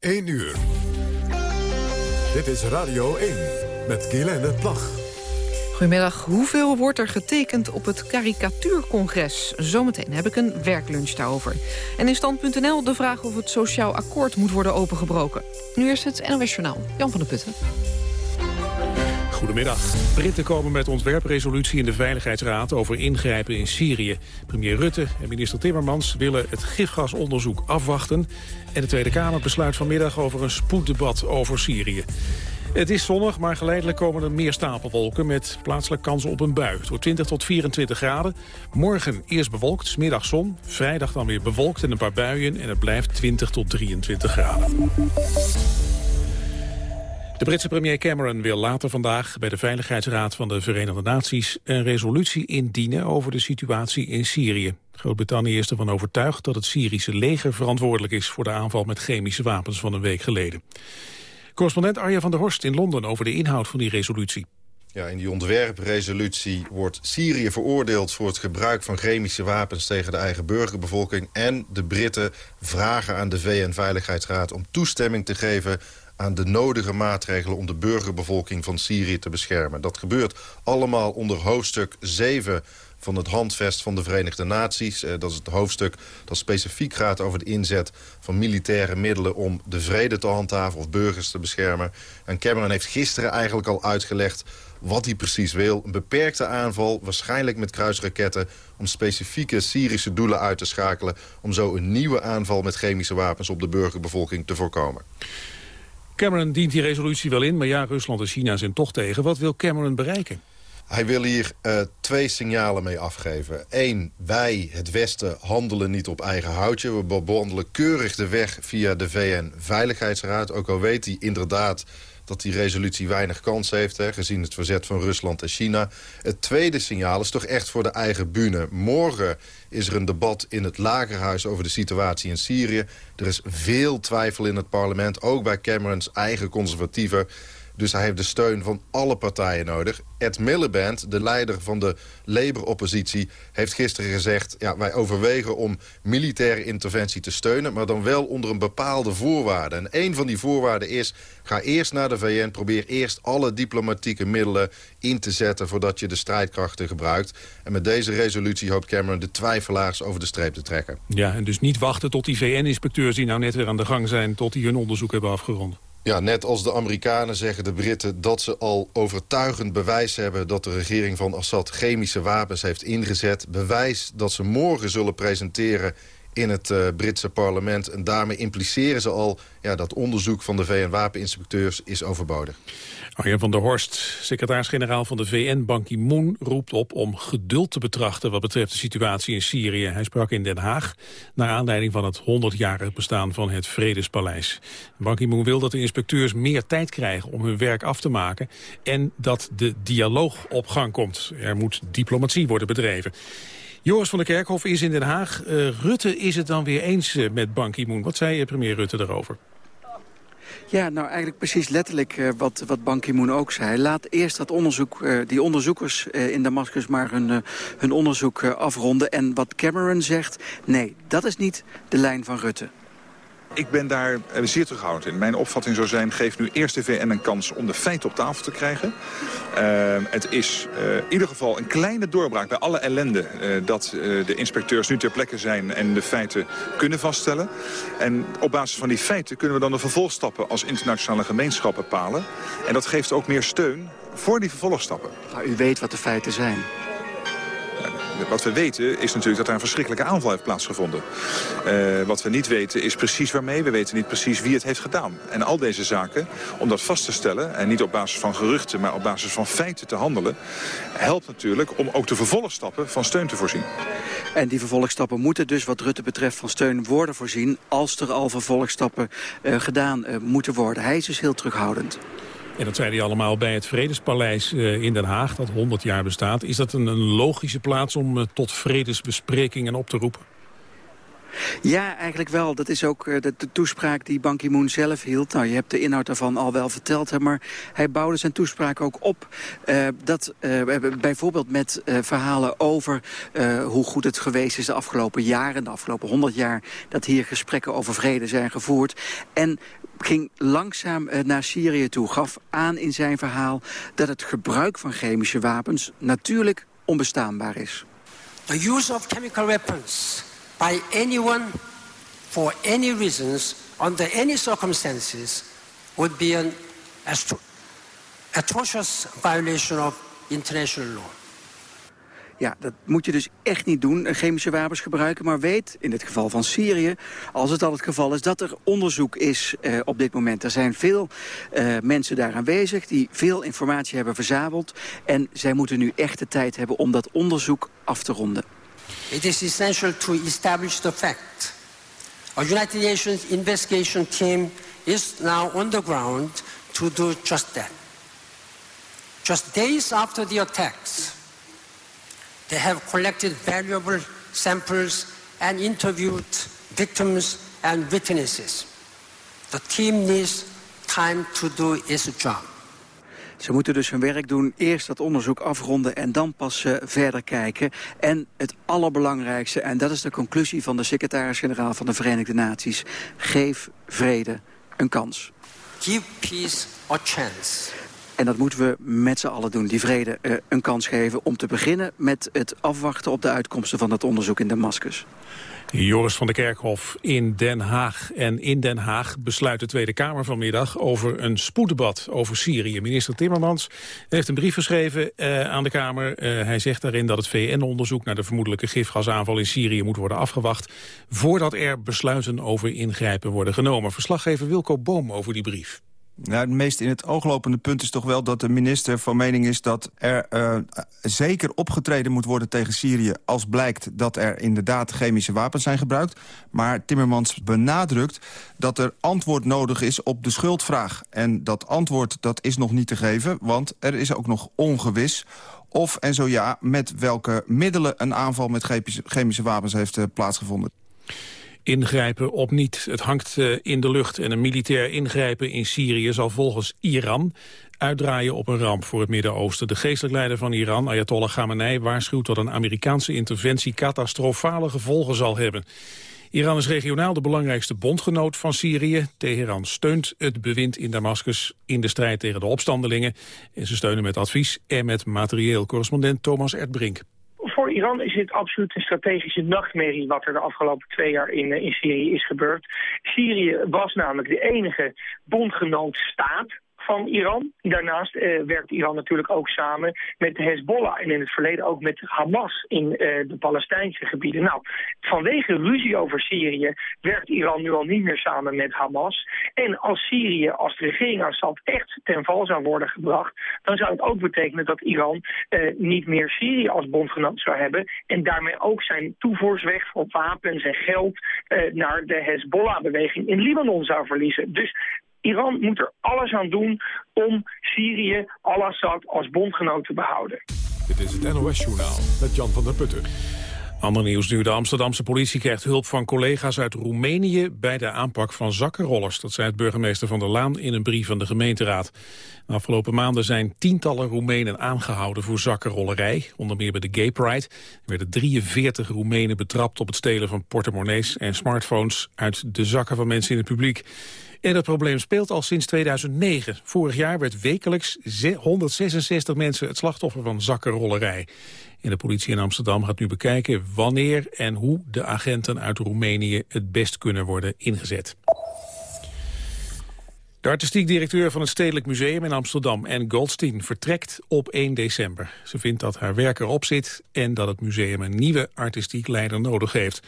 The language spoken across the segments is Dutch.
1 uur. Dit is Radio 1 met Guylaine Plag. Goedemiddag. Hoeveel wordt er getekend op het karikatuurcongres? Zometeen heb ik een werklunch daarover. En in stand.nl de vraag of het sociaal akkoord moet worden opengebroken. Nu is het NOS Journaal. Jan van der Putten. Goedemiddag. Britten komen met ontwerpresolutie in de Veiligheidsraad over ingrijpen in Syrië. Premier Rutte en minister Timmermans willen het gifgasonderzoek afwachten. En de Tweede Kamer besluit vanmiddag over een spoeddebat over Syrië. Het is zonnig, maar geleidelijk komen er meer stapelwolken... met plaatselijk kans op een bui. Het wordt 20 tot 24 graden. Morgen eerst bewolkt, smiddag zon. Vrijdag dan weer bewolkt en een paar buien. En het blijft 20 tot 23 graden. De Britse premier Cameron wil later vandaag bij de Veiligheidsraad van de Verenigde Naties een resolutie indienen over de situatie in Syrië. Groot-Brittannië is ervan overtuigd dat het Syrische leger verantwoordelijk is voor de aanval met chemische wapens van een week geleden. Correspondent Arja van der Horst in Londen over de inhoud van die resolutie. Ja, in die ontwerpresolutie wordt Syrië veroordeeld voor het gebruik van chemische wapens tegen de eigen burgerbevolking. En de Britten vragen aan de VN-veiligheidsraad om toestemming te geven aan de nodige maatregelen om de burgerbevolking van Syrië te beschermen. Dat gebeurt allemaal onder hoofdstuk 7 van het handvest van de Verenigde Naties. Eh, dat is het hoofdstuk dat specifiek gaat over de inzet van militaire middelen... om de vrede te handhaven of burgers te beschermen. En Cameron heeft gisteren eigenlijk al uitgelegd wat hij precies wil. Een beperkte aanval, waarschijnlijk met kruisraketten... om specifieke Syrische doelen uit te schakelen... om zo een nieuwe aanval met chemische wapens op de burgerbevolking te voorkomen. Cameron dient die resolutie wel in, maar ja, Rusland en China zijn toch tegen. Wat wil Cameron bereiken? Hij wil hier uh, twee signalen mee afgeven. Eén, wij, het Westen, handelen niet op eigen houtje. We bewandelen keurig de weg via de VN-veiligheidsraad. Ook al weet hij inderdaad dat die resolutie weinig kans heeft... Hè, gezien het verzet van Rusland en China. Het tweede signaal is toch echt voor de eigen bühne. Morgen is er een debat in het Lagerhuis over de situatie in Syrië. Er is veel twijfel in het parlement, ook bij Camerons eigen conservatieven... Dus hij heeft de steun van alle partijen nodig. Ed Miliband, de leider van de Labour-oppositie... heeft gisteren gezegd... Ja, wij overwegen om militaire interventie te steunen... maar dan wel onder een bepaalde voorwaarde. En een van die voorwaarden is... ga eerst naar de VN, probeer eerst alle diplomatieke middelen in te zetten... voordat je de strijdkrachten gebruikt. En met deze resolutie hoopt Cameron de twijfelaars over de streep te trekken. Ja, en dus niet wachten tot die VN-inspecteurs die nou net weer aan de gang zijn... tot die hun onderzoek hebben afgerond. Ja, net als de Amerikanen zeggen de Britten dat ze al overtuigend bewijs hebben... dat de regering van Assad chemische wapens heeft ingezet. Bewijs dat ze morgen zullen presenteren in het uh, Britse parlement. En daarmee impliceren ze al ja, dat onderzoek van de VN-wapeninspecteurs is overbodig. Arjen van der Horst, secretaris-generaal van de VN, Ban Ki-moon... roept op om geduld te betrachten wat betreft de situatie in Syrië. Hij sprak in Den Haag naar aanleiding van het 100-jarig bestaan van het Vredespaleis. Ban Ki-moon wil dat de inspecteurs meer tijd krijgen om hun werk af te maken... en dat de dialoog op gang komt. Er moet diplomatie worden bedreven. Joris van der Kerkhof is in Den Haag. Uh, Rutte is het dan weer eens uh, met Ban Ki-moon. Wat zei premier Rutte daarover? Ja, nou eigenlijk precies letterlijk uh, wat, wat Ban Ki-moon ook zei. Laat eerst dat onderzoek, uh, die onderzoekers uh, in Damascus maar hun, hun onderzoek afronden. En wat Cameron zegt, nee, dat is niet de lijn van Rutte. Ik ben daar eh, zeer terughoudend in. Mijn opvatting zou zijn, geef nu eerst de VN een kans om de feiten op tafel te krijgen. Uh, het is uh, in ieder geval een kleine doorbraak bij alle ellende... Dat de inspecteurs nu ter plekke zijn en de feiten kunnen vaststellen. En op basis van die feiten kunnen we dan de vervolgstappen als internationale gemeenschap bepalen. En dat geeft ook meer steun voor die vervolgstappen. Maar u weet wat de feiten zijn wat we weten is natuurlijk dat er een verschrikkelijke aanval heeft plaatsgevonden. Uh, wat we niet weten is precies waarmee. We weten niet precies wie het heeft gedaan. En al deze zaken, om dat vast te stellen... en niet op basis van geruchten, maar op basis van feiten te handelen... helpt natuurlijk om ook de vervolgstappen van steun te voorzien. En die vervolgstappen moeten dus wat Rutte betreft van steun worden voorzien... als er al vervolgstappen uh, gedaan uh, moeten worden. Hij is dus heel terughoudend. En dat zei hij allemaal bij het Vredespaleis uh, in Den Haag, dat 100 jaar bestaat. Is dat een, logische plaats om uh, tot vredesbesprekingen op te roepen? Ja, eigenlijk wel. Dat is ook de, de, toespraak die Ban Ki-moon zelf hield. Nou, je hebt de inhoud daarvan al wel verteld, hè, maar hij bouwde zijn toespraak ook op. Uh, dat uh, bijvoorbeeld met verhalen over hoe goed het geweest is de afgelopen jaren, de afgelopen honderd jaar, dat hier gesprekken over vrede zijn gevoerd. En ging langzaam naar Syrië toe, gaf aan in zijn verhaal dat het gebruik van chemische wapens natuurlijk onbestaanbaar is. The use of chemical weapons by anyone for any reasons under any circumstances would be an atrocious violation of international law. Ja, dat moet je dus echt niet doen, chemische wapens gebruiken. Maar weet, in het geval van Syrië, als het al het geval is... dat er onderzoek is uh, op dit moment. Er zijn veel uh, mensen daar aanwezig die veel informatie hebben verzameld. En zij moeten nu echt de tijd hebben om dat onderzoek af te ronden. It is essential to establish the fact. A United Nations investigation team is now on the ground to do just that. Just days after the attacks, they have collected valuable samples and interviewed victims and witnesses. The team needs time to do its job. Ze moeten dus hun werk doen, eerst dat onderzoek afronden... en dan pas uh, verder kijken. En het allerbelangrijkste, en dat is de conclusie... van de secretaris-generaal van de Verenigde Naties... geef vrede een kans. Give peace a chance. En dat moeten we met z'n allen doen, die vrede uh, een kans geven... om te beginnen met het afwachten op de uitkomsten van het onderzoek in Damascus. Joris van der Kerkhof in Den Haag. En in Den Haag besluit de Tweede Kamer vanmiddag over een spoeddebat over Syrië. Minister Timmermans heeft een brief geschreven uh, aan de Kamer. Uh, hij zegt daarin dat het VN-onderzoek naar de vermoedelijke gifgasaanval in Syrië moet worden afgewacht... voordat er besluiten over ingrijpen worden genomen. Verslaggever Wilco Boom over die brief. Nou, het meest in het ooglopende punt is toch wel dat de minister van mening is... dat er uh, zeker opgetreden moet worden tegen Syrië... als blijkt dat er inderdaad chemische wapens zijn gebruikt. Maar Timmermans benadrukt dat er antwoord nodig is op de schuldvraag. En dat antwoord dat is nog niet te geven, want er is ook nog ongewis... of en zo ja, met welke middelen een aanval met chemische wapens heeft uh, plaatsgevonden ingrijpen op niet. Het hangt uh, in de lucht en een militair ingrijpen in Syrië zal volgens Iran uitdraaien op een ramp voor het Midden-Oosten. De geestelijk leider van Iran, Ayatollah Khamenei, waarschuwt dat een Amerikaanse interventie catastrofale gevolgen zal hebben. Iran is regionaal de belangrijkste bondgenoot van Syrië. Teheran steunt het bewind in Damascus in de strijd tegen de opstandelingen. En ze steunen met advies en met materieel. Correspondent Thomas Erdbrink voor Iran is dit absoluut een strategische nachtmerrie... wat er de afgelopen twee jaar in, eh, in Syrië is gebeurd. Syrië was namelijk de enige bondgenoot staat van Iran. Daarnaast uh, werkt Iran natuurlijk ook samen met Hezbollah... en in het verleden ook met Hamas in uh, de Palestijnse gebieden. Nou, vanwege ruzie over Syrië werkt Iran nu al niet meer samen met Hamas. En als Syrië, als de regering Assad echt ten val zou worden gebracht... dan zou het ook betekenen dat Iran uh, niet meer Syrië als bondgenoot zou hebben... en daarmee ook zijn toevoersweg voor wapens en geld... naar de Hezbollah-beweging in Libanon zou verliezen. Dus Iran moet er alles aan doen om Syrië, al-Assad als bondgenoot te behouden. Dit is het NOS-journaal met Jan van der Putten. Ander nieuws nu. De Amsterdamse politie krijgt hulp van collega's uit Roemenië... bij de aanpak van zakkenrollers. Dat zei het burgemeester Van der Laan in een brief van de gemeenteraad. De afgelopen maanden zijn tientallen Roemenen aangehouden voor zakkenrollerij. Onder meer bij de Gay Pride er werden 43 Roemenen betrapt... op het stelen van portemonnees en smartphones... uit de zakken van mensen in het publiek. En het probleem speelt al sinds 2009. Vorig jaar werd wekelijks 166 mensen het slachtoffer van zakkenrollerij. En de politie in Amsterdam gaat nu bekijken wanneer en hoe de agenten uit Roemenië het best kunnen worden ingezet. De artistiek directeur van het Stedelijk Museum in Amsterdam, Anne Goldstein, vertrekt op 1 december. Ze vindt dat haar werk erop zit en dat het museum een nieuwe artistiek leider nodig heeft.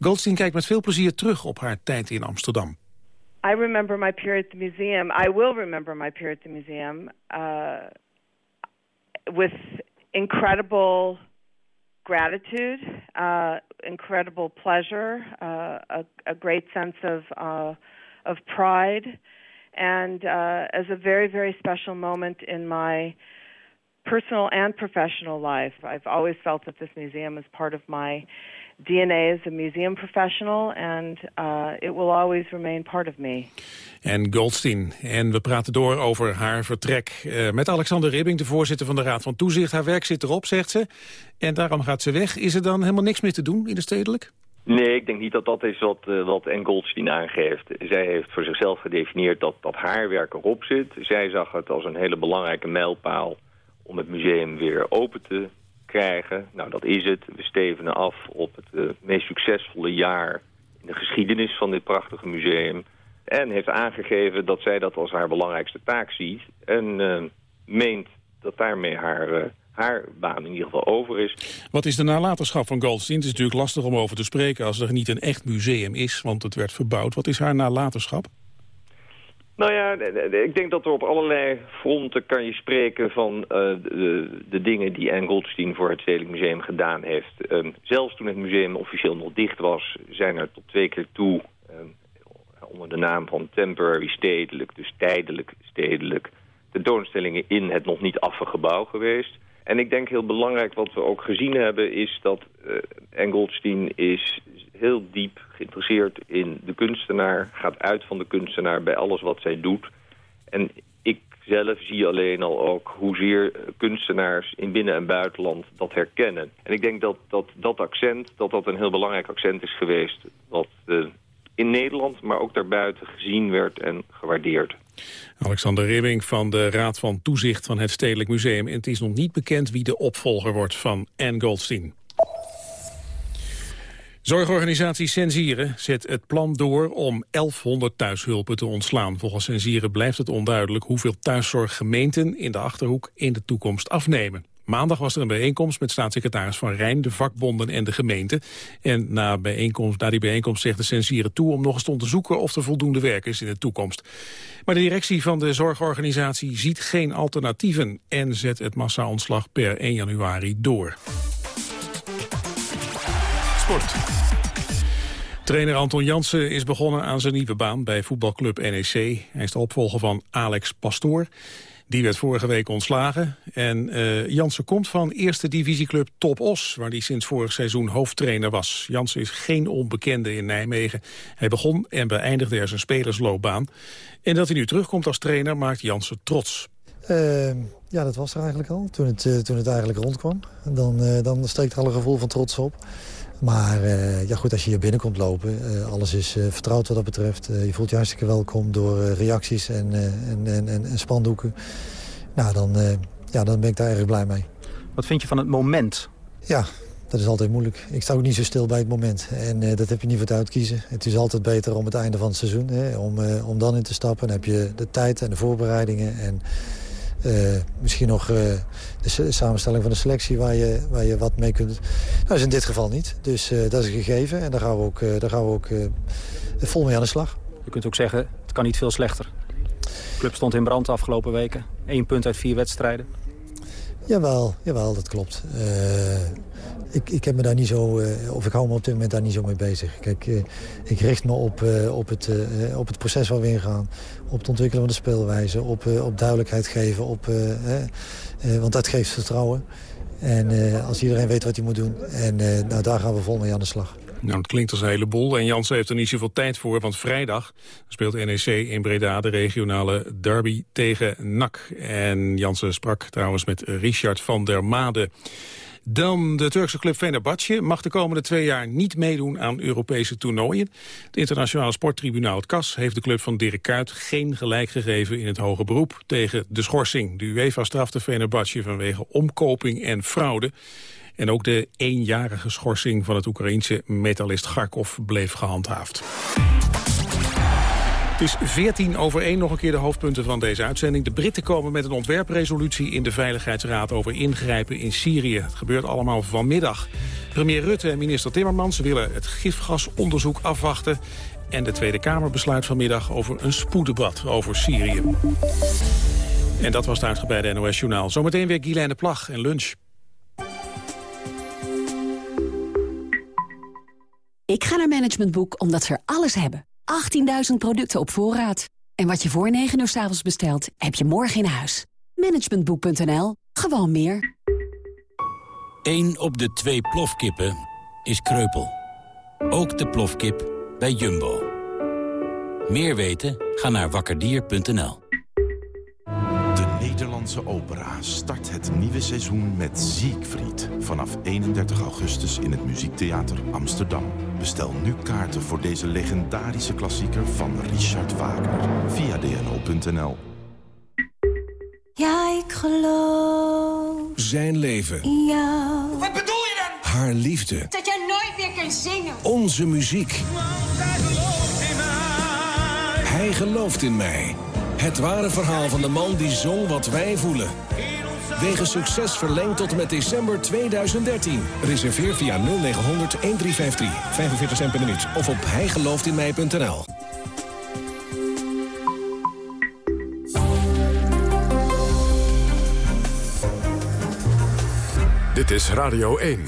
Goldstein kijkt met veel plezier terug op haar tijd in Amsterdam. I remember my period at the museum. I will remember my period at the museum uh, with incredible gratitude, uh, incredible pleasure, uh, a, a, great sense of uh, of pride, and uh, as a very very special moment in my personal and professional life. I've always felt that this museum is part of my DNA as a museum professional, and uh, it will always remain part of me. En Goldstein. En we praten door over haar vertrek uh, met Alexander Ribbing, de voorzitter van de Raad van Toezicht. Haar werk zit erop, zegt ze. En daarom gaat ze weg. Is er dan helemaal niks meer te doen in de stedelijk? Nee, ik denk niet dat dat is wat, uh, wat N. Goldstein aangeeft. Zij heeft voor zichzelf gedefinieerd dat, dat haar werk erop zit. Zij zag het als een hele belangrijke mijlpaal om het museum weer open te krijgen. Nou, dat is het. We stevenen af op het uh, meest succesvolle jaar in de geschiedenis van dit prachtige museum. En heeft aangegeven dat zij dat als haar belangrijkste taak ziet. En uh, meent dat daarmee haar, uh, haar baan in ieder geval over is. Wat is de nalatenschap van Goldstein? Het is natuurlijk lastig om over te spreken als er niet een echt museum is, want het werd verbouwd. Wat is haar nalatenschap? Nou ja, ik denk dat er op allerlei fronten kan je spreken van uh, de, dingen die Anne Goldstein voor het Stedelijk Museum gedaan heeft. Um, zelfs toen het museum officieel nog dicht was, zijn er tot twee keer toe um, onder de naam van temporary stedelijk, dus tijdelijk stedelijk, tentoonstellingen in het nog niet affe gebouw geweest. En ik denk heel belangrijk wat we ook gezien hebben is dat uh, Goldstein is heel diep geïnteresseerd in de kunstenaar. Gaat uit van de kunstenaar bij alles wat zij doet. En ik zelf zie alleen al ook hoezeer kunstenaars in binnen- en buitenland dat herkennen. En ik denk dat dat, dat accent, dat dat een heel belangrijk accent is geweest... wat uh, in Nederland, maar ook daarbuiten gezien werd en gewaardeerd. Alexander Ribbing van de Raad van Toezicht van het Stedelijk Museum. En het is nog niet bekend wie de opvolger wordt van Anne Goldstein. Zorgorganisatie Sensieren zet het plan door om 1100 thuishulpen te ontslaan. Volgens Sensieren blijft het onduidelijk hoeveel thuiszorggemeenten in de Achterhoek in de toekomst afnemen. Maandag was er een bijeenkomst met staatssecretaris Van Rijn, de vakbonden en de gemeente. En na, bijeenkomst, na die bijeenkomst zegt de Sensieren toe om nog eens te onderzoeken of er voldoende werk is in de toekomst. Maar de directie van de zorgorganisatie ziet geen alternatieven en zet het massa-ontslag per 1 januari door. Sport. Trainer Anton Jansen is begonnen aan zijn nieuwe baan bij voetbalclub NEC. Hij is de opvolger van Alex Pastoor. Die werd vorige week ontslagen. En uh, Jansen komt van eerste divisieclub Top Os... waar hij sinds vorig seizoen hoofdtrainer was. Jansen is geen onbekende in Nijmegen. Hij begon en beëindigde er zijn spelersloopbaan. En dat hij nu terugkomt als trainer maakt Jansen trots. Uh, ja, dat was er eigenlijk al, toen het, uh, toen het eigenlijk rondkwam. Dan, dan steekt er al een gevoel van trots op. Maar uh, ja, goed, als je hier binnenkomt lopen, uh, alles is uh, vertrouwd wat dat betreft. je voelt je hartstikke welkom door reacties en, en, en, en, spandoeken. Nou, dan, ja, dan ben ik daar erg blij mee. Wat vind je van het moment? Ja, dat is altijd moeilijk. Ik sta ook niet zo stil bij het moment. En dat heb je niet voor het uitkiezen. Het is altijd beter om het einde van het seizoen, hè, om, om dan in te stappen. Dan heb je de tijd en de voorbereidingen en... Uh, misschien nog uh, de samenstelling van de selectie waar je, waar je wat mee kunt... Nou, dat is in dit geval niet. Dus uh, dat is een gegeven en daar gaan we ook, daar gaan we ook vol mee aan de slag. Je kunt ook zeggen, het kan niet veel slechter. De club stond in brand de afgelopen weken. Eén punt uit vier wedstrijden. Jawel, jawel dat klopt. ik, ik heb me daar niet zo, of ik hou me op dit moment daar niet zo mee bezig. Kijk, ik richt me op, op, het, op het proces waar we ingaan op het ontwikkelen van de speelwijze, op, op duidelijkheid geven, op, want dat geeft vertrouwen. En als iedereen weet wat hij moet doen, en nou, daar gaan we vol mee aan de slag. Nou, het klinkt als een heleboel en Jansen heeft er niet zoveel tijd voor... want vrijdag speelt NEC in Breda de regionale derby tegen NAC. En Jansen sprak trouwens met Richard van der Made. Dan de Turkse club Fenerbahce mag de komende twee jaar niet meedoen aan Europese toernooien. Het internationale sporttribunaal het CAS heeft de club van Dirk Kuyt geen gelijk gegeven in het hoge beroep tegen de schorsing. De UEFA strafte Fenerbahce vanwege omkoping en fraude. En ook de eenjarige schorsing van het Oekraïense metalist Garkov bleef gehandhaafd. Het is 14 over 1 nog een keer de hoofdpunten van deze uitzending. De Britten komen met een ontwerpresolutie in de Veiligheidsraad over ingrijpen in Syrië. Het gebeurt allemaal vanmiddag. Premier Rutte en minister Timmermans willen het gifgasonderzoek afwachten. En de Tweede Kamer besluit vanmiddag over een spoeddebat over Syrië. En dat was het uitgebreide NOS-journaal. Zometeen weer Guylaine Plag en lunch. Ik ga naar Management Boek omdat ze er alles hebben. 18.000 producten op voorraad. En wat je voor 9 uur s avonds bestelt, heb je morgen in huis. Managementboek.nl. Gewoon meer. 1 op de twee plofkippen is kreupel. Ook de plofkip bij Jumbo. Meer weten? Ga naar wakkerdier.nl. De Nederlandse opera start het nieuwe seizoen met Siegfried. Vanaf 31 augustus in het Muziektheater Amsterdam. Bestel nu kaarten voor deze legendarische klassieker van Richard Wagner. Via dno.nl. Ja, ik geloof Zijn leven. in jou. Wat bedoel je dan? Haar liefde. Dat jij nooit meer kunt zingen. Onze muziek. Hij gelooft in mij. Het ware verhaal van de man die zong wat wij voelen. Wegens succes verlengd tot met december 2013. Reserveer via 0900 1353. 45 cent per minuut. Of op hijgelooftinmij.nl. Dit is Radio 1.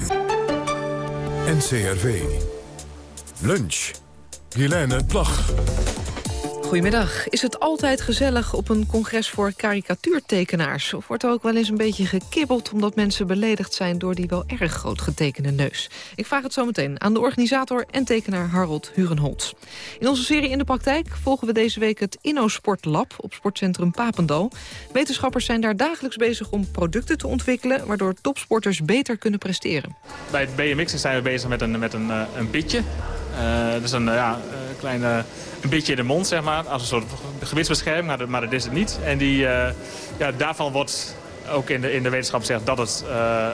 NCRV. Lunch. Guilaine Plag. Goedemiddag. Is het altijd gezellig op een congres voor karikatuurtekenaars? Of wordt er ook wel eens een beetje gekibbeld... omdat mensen beledigd zijn door die wel erg groot getekende neus? Ik vraag het zo meteen aan de organisator en tekenaar Harold Hurenholz. In onze serie In de Praktijk volgen we deze week het InnoSport Lab... op sportcentrum Papendal. Wetenschappers zijn daar dagelijks bezig om producten te ontwikkelen... waardoor topsporters beter kunnen presteren. Bij het BMX zijn we bezig met een, met een, eh, een bitje. Eh, een uh, ja, een klein uh, een beetje in de mond, zeg maar. Als een soort gewichtsbescherming, maar, dat is het niet. En die, uh, ja, daarvan wordt ook in de, in de wetenschap gezegd dat het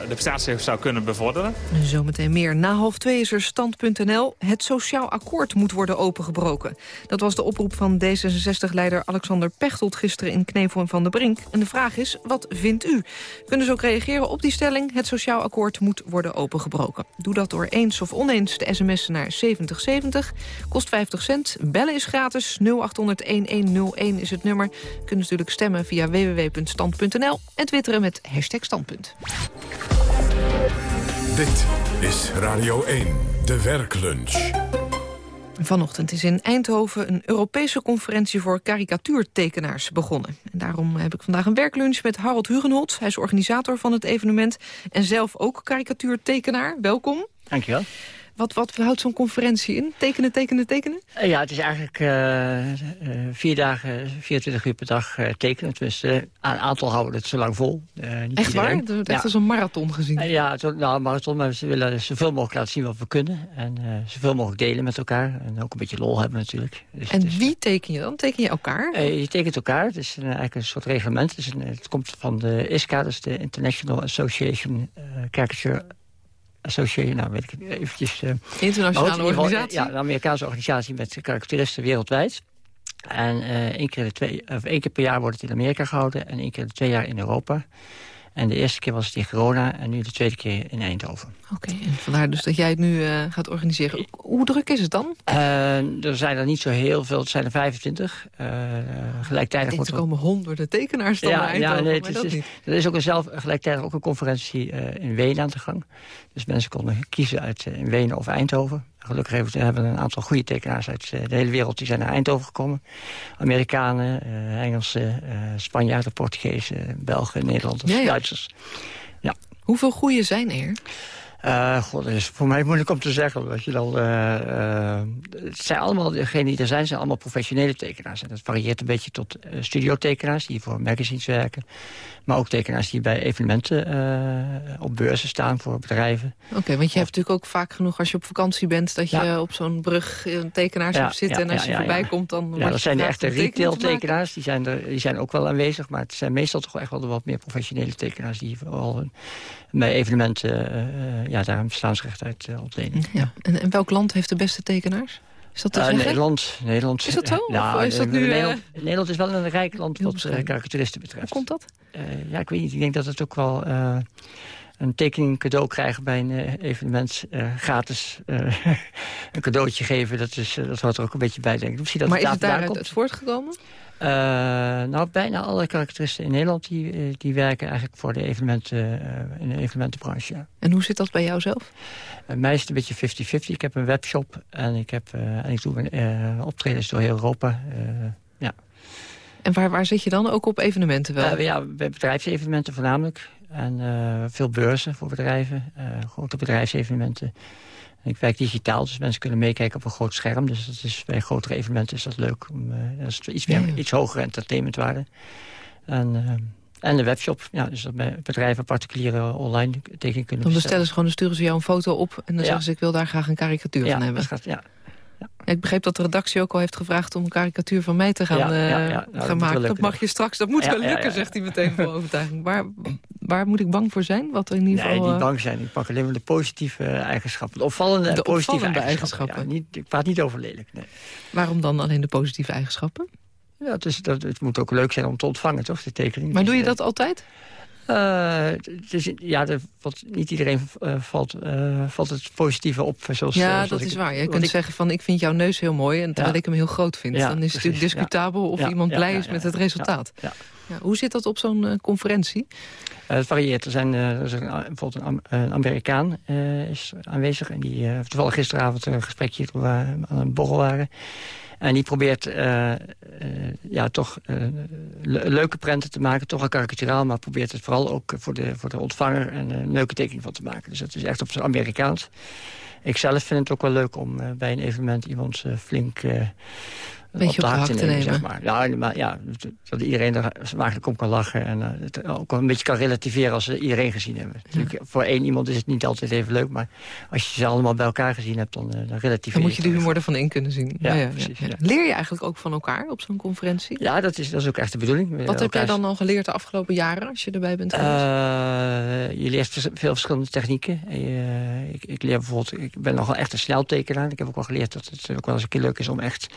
de prestatie zou kunnen bevorderen. Zometeen meer. Na half twee is er stand.nl. Het sociaal akkoord moet worden opengebroken. Dat was de oproep van D66-leider Alexander Pechtold gisteren in Knevel en Van der Brink. En de vraag is, wat vindt u? Kunnen ze ook reageren op die stelling? Het sociaal akkoord moet worden opengebroken. Doe dat door eens of oneens de sms naar 7070. Kost 50 cent. Bellen is gratis. 0800-1101 is het nummer. Kunnen natuurlijk stemmen via www.stand.nl en twitteren met hashtag standpunt. Dit is Radio 1, de werklunch. Vanochtend is in Eindhoven een Europese conferentie voor karikatuurtekenaars begonnen. En daarom heb ik vandaag een werklunch met Harold Hugenholz. Hij is organisator van het evenement en zelf ook karikatuurtekenaar. Welkom. Dankjewel. Wat, wat houdt zo'n conferentie in? Tekenen, tekenen, tekenen? Uh, ja, het is eigenlijk uh, uh, vier dagen, 24 uur per dag tekenen. Tenminste, een aantal houden het zo lang vol. Niet echt waar? Het wordt echt als een marathon gezien. ja, het, nou, een marathon, maar we willen zoveel mogelijk laten zien wat we kunnen. En zoveel mogelijk delen met elkaar. En ook een beetje lol hebben natuurlijk. Dus en wie teken je dan? Teken je elkaar? je tekent elkaar. Het is eigenlijk een soort reglement. Het, is een, het komt van de ISCA, dus de International Association Caricature Association, nou weet ik het eventjes... Uh, Internationale geval, organisatie? Ja, een Amerikaanse organisatie met karikaturisten wereldwijd. En uh, één, keer de twee, of één keer per jaar wordt het in Amerika gehouden... en één keer de twee jaar in Europa. En de eerste keer was het in Corona en nu de tweede keer in Eindhoven. Oké, okay, en vandaar dus dat jij het nu uh, gaat organiseren. Hoe druk is het dan? Uh, er zijn er niet zo heel veel, het zijn er 25. Uh, gelijktijdig wordt er komen honderden tekenaars dan ja, naar Eindhoven, ja, nee, is, niet. Er is ook een zelf, gelijktijdig ook een conferentie in Wenen aan de gang. Dus mensen konden kiezen uit in Wenen of Eindhoven. Gelukkig hebben we een aantal goede tekenaars uit de hele wereld... die zijn naar Eindhoven gekomen. Amerikanen, uh, Engelsen, uh, Spanjaarden, Portugezen, Belgen, Nederlanders, ja, ja. Duitsers. Ja. Hoeveel goede zijn er? Uh, God, dat is voor mij moeilijk om te zeggen. Dat je dan, uh, uh, het zijn allemaal, degenen die er zijn, zijn allemaal professionele tekenaars. En dat varieert een beetje tot studiotekenaars die voor magazines werken. Maar ook tekenaars die bij evenementen op beurzen staan voor bedrijven. Oké, okay, want je hebt natuurlijk ook vaak genoeg als je op vakantie bent... dat je ja. op zo'n brug een tekenaars ja, hebt zitten. En als je voorbij komt, dan Ja, dat zijn de echte retail-tekenaars. Die, zijn er, die zijn ook wel aanwezig. Maar het zijn meestal toch echt wel de wat meer professionele tekenaars... die vooral bij evenementen ja, daar een bestaansrecht uit ontlenen. Ja. En, en welk land heeft de beste tekenaars? Is dat te uh, zeggen? Nederland, Nederland. Is dat zo? Nou, is dat nu, Nederland, uh... Nederland is wel een rijk land wat karikaturisten betreft. Hoe komt dat? ja, ik weet niet. Ik denk dat het ook wel een tekening cadeau krijgen bij een evenement. gratis een cadeautje geven. Dat, is, dat hoort er ook een beetje bij, denk ik. Misschien dat maar het is het daaruit komt. het voortgekomen? Uh, nou, bijna alle karakteristen in Nederland die, die werken eigenlijk voor de evenementen, uh, in de evenementenbranche. Ja. En hoe zit dat bij jou zelf? Uh, mij is het een beetje 50-50. Ik heb een webshop en ik, heb, en ik doe optredens door heel Europa. ja. En waar, waar zit je dan? Ook op evenementen wel? ja, bij bedrijfsevenementen voornamelijk. En veel beurzen voor bedrijven, grote bedrijfsevenementen. Ik werk digitaal, dus mensen kunnen meekijken op een groot scherm. Dus dat is, bij grotere evenementen is dat leuk. Om, dat is iets, meer, iets hogere entertainmentwaarde. En, en de webshop, ja, dus dat bedrijven particulieren online tegen kunnen Dan bestellen ze gewoon, dan sturen ze jou een foto op... en dan zeggen ze, ik wil daar graag een karikatuur ja, van hebben. Dat gaat, ja, ja. Ik begreep dat de redactie ook al heeft gevraagd om een karikatuur van mij te gaan, ja. Nou, gaan maken. dat mag je straks, dat moet wel lukken, zegt hij meteen vol overtuiging. Waar, waar moet ik bang voor zijn? Wat er in ieder geval, nee, niet bang zijn. Ik pak alleen maar de positieve eigenschappen. De opvallende, de positieve opvallende eigenschappen. eigenschappen. niet, ik praat niet over lelijk, nee. Waarom dan alleen de positieve eigenschappen? Ja, het, is, dat, het moet ook leuk zijn om te ontvangen, toch, de tekening. Maar doe je Dus, dat altijd? Uh, dus, ja, de, wat, niet iedereen uh, valt, uh, valt het positieve op. Zoals, ja, dat ik, is waar. Je kunt ik, zeggen van ik vind jouw neus heel mooi... en terwijl ja. ik hem heel groot vind. Ja, dan is het natuurlijk discutabel of iemand blij is met het resultaat. Ja, hoe zit dat op zo'n conferentie? Het varieert. Er zijn er is een, bijvoorbeeld een, Amerikaan is aanwezig... en die toevallig gisteravond een gesprekje toen aan een borrel waren... En die probeert ja, toch le leuke prenten te maken. Toch een karikaturaal, maar probeert het vooral ook voor de, voor de ontvanger... een, leuke tekening van te maken. Dus het is echt op zijn Amerikaans. Ik zelf vind het ook wel leuk om bij een evenement iemand flink... Beetje op te nemen, nemen. zeg maar. Ja, maar ja, dat iedereen er smakelijk om kan lachen. En uh, het ook een beetje kan relativeren als ze iedereen gezien hebben. Ja. Voor één iemand is het niet altijd even leuk. Maar als je ze allemaal bij elkaar gezien hebt, dan, uh, dan relativeer Dan moet je de humor ervan in kunnen zien. Ja, ja, ja precies. Leer je eigenlijk ook van elkaar op zo'n conferentie? Ja, dat is, dat is ook echt de bedoeling. Wat heb jij dan al geleerd de afgelopen jaren als je erbij bent geweest? Uh, je leert veel verschillende technieken. ik, ik, leer bijvoorbeeld, ik ben nogal echt een sneltekenaar. Ik heb ook wel geleerd dat het ook wel eens een keer leuk is om echt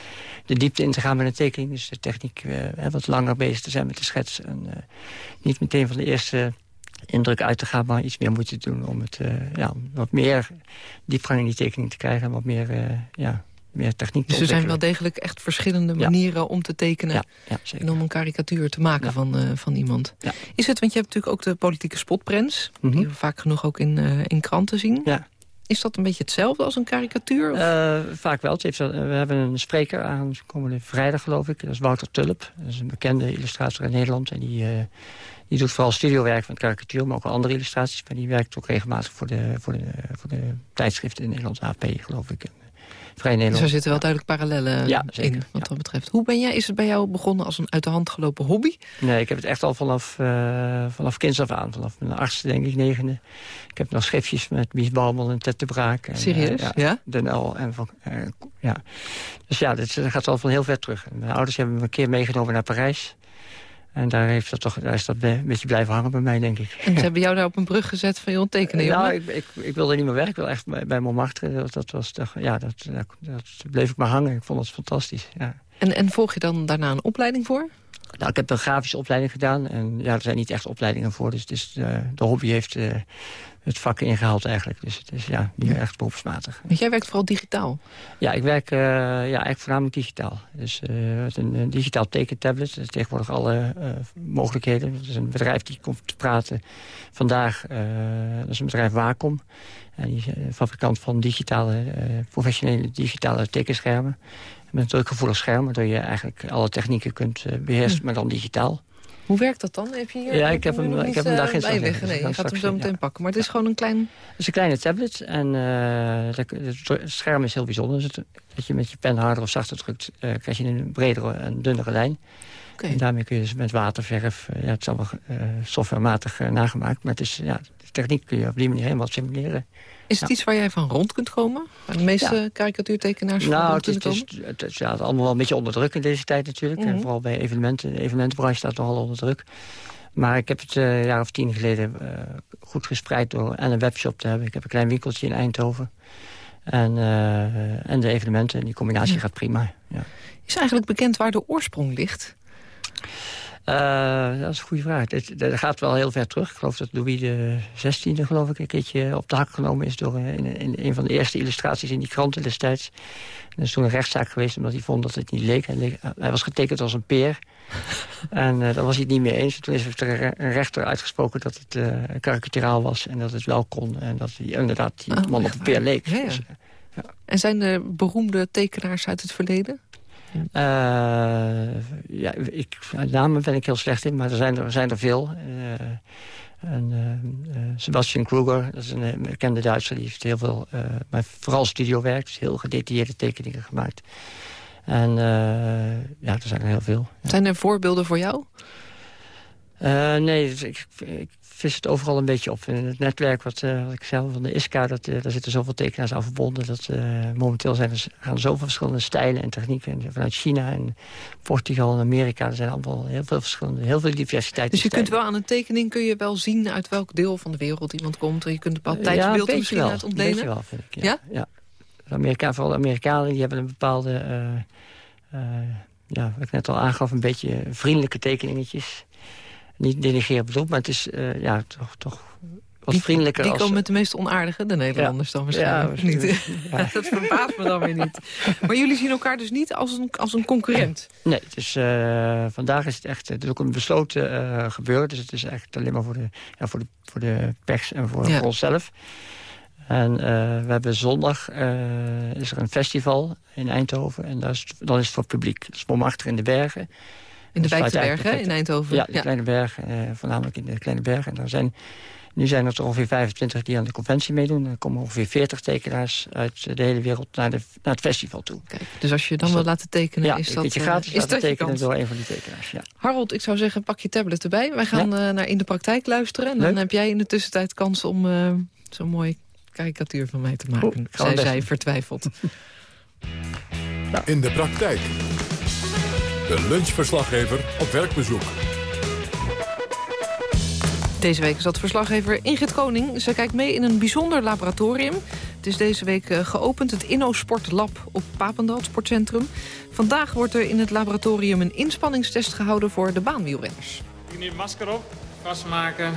de diepte in te gaan met een tekening. Dus de techniek uh, wat langer bezig te zijn met de schets. En uh, niet meteen van de eerste indruk uit te gaan, maar iets meer moeite doen om het, uh, ja, wat meer diepgang in die tekening te krijgen. En wat meer, ja, meer techniek dus er zijn wel degelijk echt verschillende manieren ja. om te tekenen. Ja, ja, en om een karikatuur te maken van, uh, van iemand. Is het, want je hebt natuurlijk ook de politieke spotprents. Mhm. Die we vaak genoeg ook in, uh, in kranten zien. Ja. Is dat een beetje hetzelfde als een karikatuur? Uh, vaak wel. We hebben een spreker aan komende vrijdag, geloof ik. Dat is Wouter Tulp. Dat is een bekende illustrator in Nederland. En die, uh, die doet vooral studiowerk van karikatuur, maar ook andere illustraties. Maar die werkt ook regelmatig voor de, voor de, de tijdschriften in Nederland, AP, geloof ik. Vrij Nederland. Dus er zitten wel duidelijk parallellen ja, in, wat ja. dat betreft. Hoe ben jij, is het bij jou begonnen als een uit de hand gelopen hobby? Nee, ik heb het echt al vanaf, uh, vanaf kinds af aan. Vanaf mijn achtste, denk ik, negende. Ik heb nog schriftjes met Mies en Ted de Braak. En, Serieus? Uh, ja? Den L. En van, uh, ja. Dus ja, dit gaat al van heel ver terug. Mijn ouders hebben me een keer meegenomen naar Parijs. En daar, heeft dat toch, daar is dat een beetje blijven hangen bij mij, denk ik. En ze hebben jou daar op een brug gezet van, joh, tekenen, jongen? Nou, ik, ik, ik, wilde niet meer werken. Ik wil echt bij, bij Montmartre. Dat, dat, was toch, ja, dat, dat, dat, bleef ik maar hangen. Ik vond het fantastisch, ja. En, en volg je dan daarna een opleiding voor? Nou, ik heb een grafische opleiding gedaan. En ja, er zijn niet echt opleidingen voor. Dus is, uh, de hobby heeft uh, het vak ingehaald eigenlijk. Dus het is ja, niet echt beroepsmatig. Want jij werkt vooral digitaal? Ja, ik werk uh, ja, eigenlijk voornamelijk digitaal. Dus een, een digitaal tekentablet. Er tegenwoordig alle mogelijkheden. Het is een bedrijf die komt te praten vandaag. dat is een bedrijf Wacom. En die is fabrikant van digitale, professionele digitale tekenschermen met een drukgevoelig scherm... waardoor je eigenlijk alle technieken kunt uh, beheersen, hm. maar dan digitaal. Hoe werkt dat dan? Heb je hier ja, ik heb hem, ik heb hem daar geen liggen. Nee, je gaat hem zo meteen ja. pakken. Maar het is gewoon een klein... Het is een kleine tablet. En uh, het scherm is heel bijzonder. Dus het, dat je met je pen harder of zachter drukt... Uh, krijg je een bredere en dunnere lijn. Okay. En daarmee kun je dus met waterverf... ja, het is allemaal softwarematig nagemaakt. Maar het is, ja, techniek kun je op die manier helemaal simuleren. Is het ja. iets waar jij van rond kunt komen? Waar de meeste ja. karikatuurtekenaars van nou, rond het is, het is? Het is, ja, het is allemaal wel een beetje onder druk in deze tijd natuurlijk. Mhm. En vooral bij evenementen. De evenementenbranche staat nogal onder druk. Maar ik heb het uh, een jaar of tien geleden uh, goed gespreid door en een webshop te hebben. Ik heb een klein winkeltje in Eindhoven. En, uh, en de evenementen. En die combinatie Ja. gaat prima. Ja. Is eigenlijk bekend waar de oorsprong ligt? Uh, dat is een goede vraag. Dat, dat, gaat wel heel ver terug. Ik geloof dat Louis XVI geloof ik, een keertje op de hak genomen is... door uh, in, in, een van de eerste illustraties in die kranten destijds. En er is toen een rechtszaak geweest omdat hij vond dat het niet leek. Hij, leek, hij was getekend als een peer. en uh, daar was hij het niet mee eens. Toen is er een rechter uitgesproken dat het karikaturaal was... en dat het wel kon. En dat hij inderdaad die Oh, man op een peer leek. Ja, ja. Dus, En zijn er beroemde tekenaars uit het verleden? Uh, ja, ik, namen ben ik heel slecht in, maar er zijn er, zijn er veel. Uh, En uh, Sebastian Kruger, dat is een bekende Duitser, die heeft heel veel, maar vooral studiowerk, dus heel gedetailleerde tekeningen gemaakt. En ja, er zijn er heel veel. Zijn er voorbeelden voor jou? nee, dus ik, ik, vis het overal een beetje op. In het netwerk wat, uh, wat ik zei van de ISCA, dat, uh, daar zitten zoveel tekenaars aan verbonden. Dat, uh, momenteel zijn er, gaan er zoveel verschillende stijlen en technieken. vanuit China en Portugal en Amerika. Er zijn allemaal heel veel verschillende, heel veel diversiteit. Dus je kunt wel aan een tekening kun je wel zien uit welk deel van de wereld iemand komt. En je kunt een bepaald tijdsbeeld ja, misschien wel, uit ontlenen. Ja, wel, vind ik. Ja? ja? Amerika, vooral de Amerikanen die hebben een bepaalde... ja, wat ik net al aangaf, een beetje vriendelijke tekeningetjes niet denigreren bedoeld, maar het is uh, ja, toch, toch wat vriendelijker. Die als, komen met de meest onaardige, de Nederlanders dan waarschijnlijk. Ja, niet. Ja. dat verbaast me dan weer niet. Maar jullie zien elkaar dus niet als een, als een concurrent? Nee, dus, uh, vandaag is het echt het is ook een besloten uh, gebeuren. Dus het is echt alleen maar voor de, ja, voor de, voor de pers en voor, voor onszelf. En we hebben zondag is er een festival in Eindhoven. En dat is, dan is het voor publiek. Dus we achter in de bergen. In de Wijkbergen in Eindhoven? Ja, de Kleine Bergen, eh, voornamelijk in de Kleine Bergen. En daar zijn, nu zijn er ongeveer 25 die aan de conventie meedoen. Er komen ongeveer 40 tekenaars uit de hele wereld naar, de, naar het festival toe. Kijk, dus als je dan dus wil laten tekenen, ja, is dat... je gratis is laten tekenen door een van die tekenaars. Ja. Harold, ik zou zeggen, pak je tablet erbij. Wij gaan uh, naar In de Praktijk luisteren. En dan heb jij in de tussentijd kans om uh, zo'n mooie karikatuur van mij te maken. Oh, Zij zij vertwijfeld. In de Praktijk. De lunchverslaggever op werkbezoek. Deze week is dat verslaggever Ingrid Koning. Ze kijkt mee in een bijzonder laboratorium. Het is deze week eh, geopend, het InnoSport Lab op Papendal, het sportcentrum. Vandaag wordt er in het laboratorium een inspanningstest gehouden voor de baanwielrenners. Ik nu masker op, vastmaken.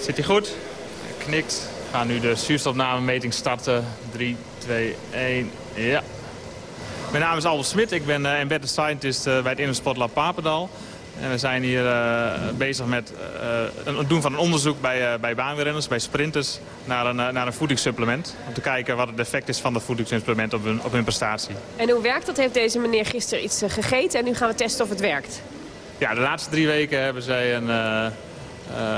Zit hij goed? Hij knikt. We gaan nu de zuurstofnamemeting starten. 3, 2, 1, ja. Mijn naam is Albert Smit. Ik ben uh, embedded scientist uh, bij het Innosport Lab Papendal. En we zijn hier uh, bezig met het doen van een onderzoek bij, bij baanwielrenners, bij sprinters, naar een, naar een voedingssupplement. Om te kijken wat het effect is van dat voedingssupplement op hun, op hun prestatie. En hoe werkt dat? Heeft deze meneer gisteren iets gegeten en nu gaan we testen of het werkt? Ja, de laatste drie weken hebben zij een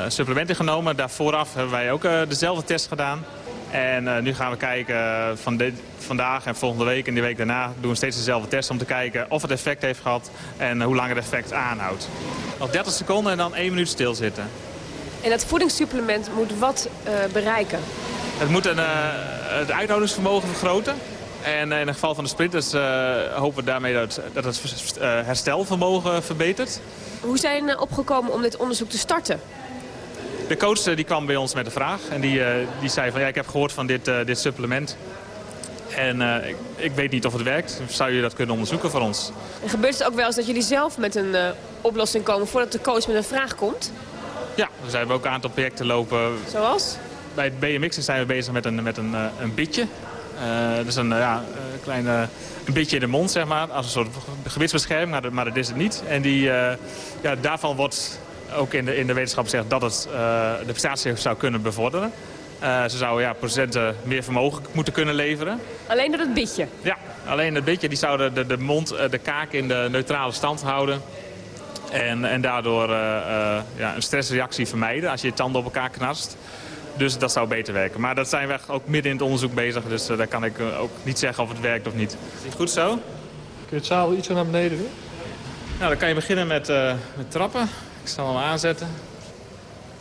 supplement ingenomen. Daarvooraf hebben wij ook dezelfde test gedaan. En uh, nu gaan we kijken uh, van dit, vandaag en volgende week en die week daarna doen we steeds dezelfde test om te kijken of het effect heeft gehad en uh, hoe lang het effect aanhoudt. Nog 30 seconden en dan 1 minuut stilzitten. En dat voedingssupplement moet wat bereiken? Het moet een, het uithoudingsvermogen vergroten. En in het geval van de sprinters hopen we daarmee dat, dat het herstelvermogen verbetert. Hoe zijn opgekomen om dit onderzoek te starten? De coach die kwam bij ons met een vraag. En die, die zei van ja, ik heb gehoord van dit, dit supplement. En uh, ik, ik, weet niet of het werkt. Zou je dat kunnen onderzoeken voor ons? En gebeurt het ook wel eens dat jullie zelf met een uh, oplossing komen... voordat de coach met een vraag komt? Ja, we zijn ook een aantal projecten lopen. Zoals? Bij het BMX zijn we bezig met een, met een, uh, een bitje. is een ja, klein een bitje in de mond, zeg maar. Als een soort gewichtsbescherming, maar, dat, maar dat is het niet. En die, ja, daarvan wordt ook in de, in de wetenschap gezegd dat het de prestatie zou kunnen bevorderen. Uh, ze zouden ja, procenten meer vermogen moeten kunnen leveren. Alleen door het bitje? Ja, alleen het bitje. Die zouden de, de mond, eh, de kaak in de neutrale stand houden. En, en daardoor uh, uh, ja, een stressreactie vermijden als je je tanden op elkaar knarst. Dus dat zou beter werken. Maar dat zijn we ook midden in het onderzoek bezig. Dus daar kan ik ook niet zeggen of het werkt of niet. Is het goed zo? Kun je het zaal iets naar beneden doen? Nou, dan kan je beginnen met, met trappen. Ik zal hem aanzetten.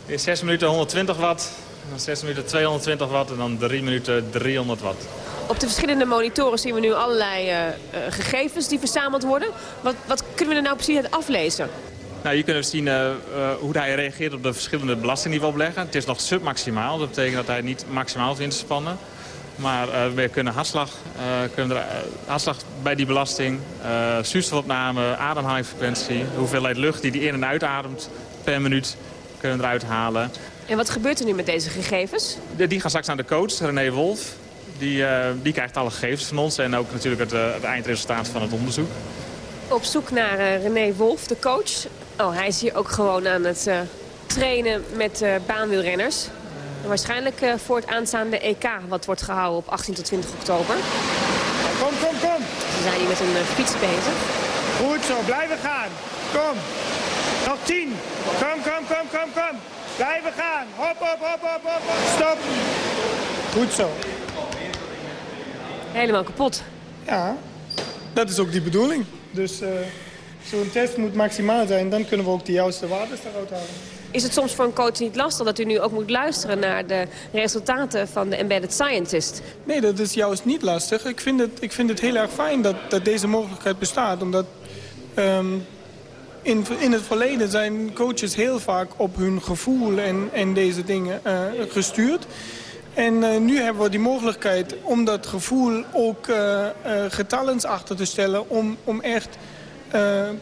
In 6 minuten 120 watt. Dan 6 minuten 220 watt en dan 3 minuten 300 watt. Op de verschillende monitoren zien we nu allerlei uh, gegevens die verzameld worden. Wat, wat kunnen we er nou precies uit aflezen? Nou, hier kunnen we zien uh, uh, hoe hij reageert op de verschillende belasting die we opleggen. Het is nog submaximaal, dat betekent dat hij niet maximaal hoeft in te spannen. Maar we kunnen hartslag, kunnen er, hartslag bij die belasting, zuurstofopname, ademhalingsfrequentie, de hoeveelheid lucht die hij in- en uitademt per minuut kunnen we eruit halen. En wat gebeurt er nu met deze gegevens? Die gaan straks naar de coach, René Wolf. Die, die krijgt alle gegevens van ons en ook natuurlijk het, het eindresultaat van het onderzoek. Op zoek naar uh, René Wolf, de coach. Oh, hij is hier ook gewoon aan het trainen met baanwielrenners. Waarschijnlijk voor het aanstaande EK, wat wordt gehouden op 18 tot 20 oktober. Kom, kom, kom. Ze zijn hier met een fiets bezig. Goed zo, blijven gaan. Kom. Nog 10. Kom, kom, kom, kom, kom. Blijven gaan. Hop, hop, hop, hop, hop. Stop. Goed zo. Helemaal kapot. Ja, dat is ook die bedoeling. Dus uh, zo'n test moet maximaal zijn. Dan kunnen we ook de juiste waarden eruit halen. Is het soms voor een coach niet lastig dat u nu ook moet luisteren naar de resultaten van de embedded scientist? Nee, dat is juist niet lastig. Ik vind het, ik vind het heel erg fijn dat, dat deze mogelijkheid bestaat. Omdat um, in, in het verleden zijn coaches heel vaak op hun gevoel en, en deze dingen uh, gestuurd. En uh, nu hebben we die mogelijkheid om dat gevoel ook uh, getallens achter te stellen... om, om echt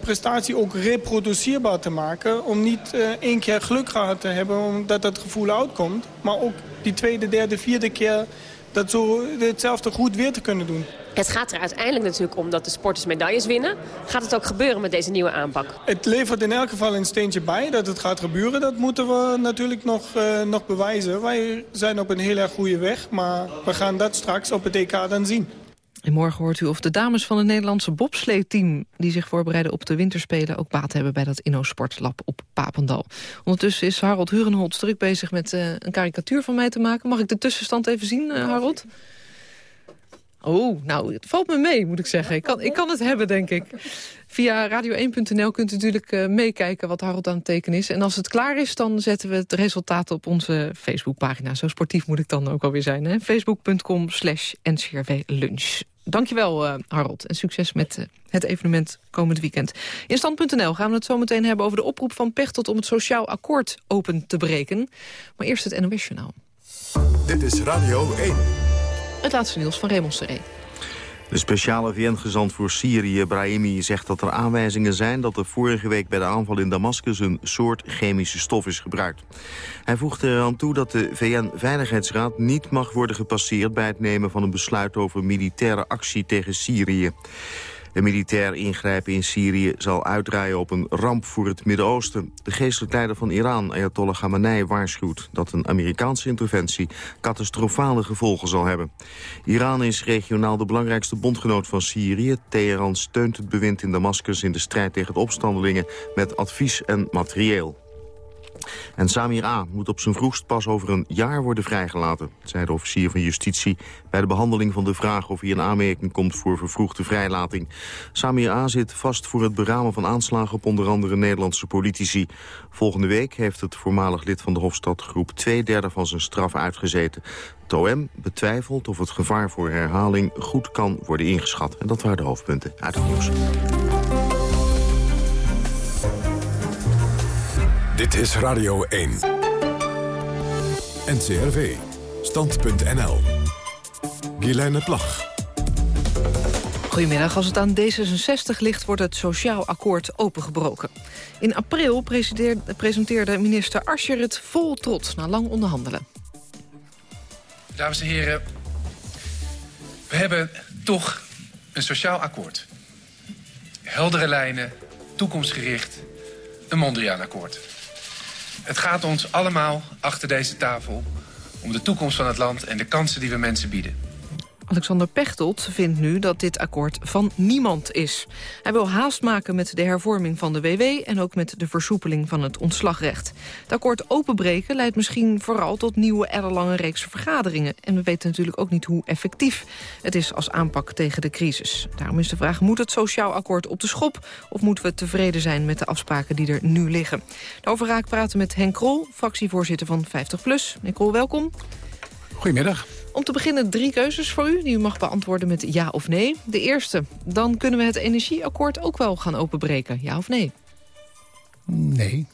prestatie ook reproduceerbaar te maken. Om niet één keer geluk gehad te hebben omdat dat gevoel uitkomt. Maar ook die tweede, derde, vierde keer dat zo hetzelfde goed weer te kunnen doen. Het gaat er uiteindelijk natuurlijk om dat de sporters medailles winnen. Gaat het ook gebeuren met deze nieuwe aanpak? Het levert in elk geval een steentje bij dat het gaat gebeuren. Dat moeten we natuurlijk nog, uh, nog bewijzen. Wij zijn op een heel erg goede weg, maar we gaan dat straks op het EK dan zien. En morgen hoort u of de dames van het Nederlandse bobsleeteam... die zich voorbereiden op de winterspelen... ook baat hebben bij dat Inno-sportlab op Papendal. Ondertussen is Harold Hurenholz druk bezig met uh, een karikatuur van mij te maken. Mag ik de tussenstand even zien, uh, Harold? Oh, nou, het valt me mee, moet ik zeggen. Ik kan, ik kan het hebben, denk ik. Via radio1.nl kunt u natuurlijk uh, meekijken wat Harold aan het tekenen is. En als het klaar is, dan zetten we het resultaat op onze Facebookpagina. Zo sportief moet ik dan ook alweer zijn. Facebook.com slash NCRV Lunch. Dankjewel, uh, Harold. En succes met uh, het evenement komend weekend. In stand.nl gaan we het zo meteen hebben over de oproep van Pechtot... om het sociaal akkoord open te breken. Maar eerst het NOS-journaal. Dit is Radio 1. Het laatste nieuws van Raymond Seré. De speciale VN-gezant voor Syrië, Brahimi, zegt dat er aanwijzingen zijn... dat er vorige week bij de aanval in Damascus een soort chemische stof is gebruikt. Hij voegde eraan toe dat de VN-veiligheidsraad niet mag worden gepasseerd... bij het nemen van een besluit over militaire actie tegen Syrië. De militair ingrijpen in Syrië zal uitdraaien op een ramp voor het Midden-Oosten. De geestelijk leider van Iran, Ayatollah Khamenei, waarschuwt dat een Amerikaanse interventie catastrofale gevolgen zal hebben. Iran is regionaal de belangrijkste bondgenoot van Syrië. Teheran steunt het bewind in Damascus in de strijd tegen de opstandelingen met advies en materieel. En Samir A. moet op zijn vroegst pas over een jaar worden vrijgelaten... zei de officier van justitie bij de behandeling van de vraag... of hij in aanmerking komt voor vervroegde vrijlating. Samir A. zit vast voor het beramen van aanslagen... op onder andere Nederlandse politici. Volgende week heeft het voormalig lid van de Hofstadgroep... twee derde van zijn straf uitgezeten. Het OM betwijfelt of het gevaar voor herhaling goed kan worden ingeschat. En dat waren de hoofdpunten uit het nieuws. Dit is Radio 1. NCRV. Stand.nl. Guilaine Plag. Goedemiddag. Als het aan D66 ligt, wordt het sociaal akkoord opengebroken. In april presenteerde minister Ascher het vol trots na lang onderhandelen. Dames en heren, we hebben toch een sociaal akkoord. Heldere lijnen, toekomstgericht, een Mondriaan akkoord. Het gaat ons allemaal achter deze tafel om de toekomst van het land en de kansen die we mensen bieden. Alexander Pechtold vindt nu dat dit akkoord van niemand is. Hij wil haast maken met de hervorming van de WW... en ook met de versoepeling van het ontslagrecht. Het akkoord openbreken leidt misschien vooral tot nieuwe ellenlange reeks vergaderingen. En we weten natuurlijk ook niet hoe effectief het is als aanpak tegen de crisis. Daarom is de vraag, moet het sociaal akkoord op de schop... of moeten we tevreden zijn met de afspraken die er nu liggen? Daarover ga ik praten met Henk Krol, fractievoorzitter van 50PLUS. Henk Krol, welkom. Goedemiddag. Om te beginnen drie keuzes voor u, die u mag beantwoorden met ja of nee. De eerste, dan kunnen we het energieakkoord ook wel gaan openbreken, ja of nee? Nee,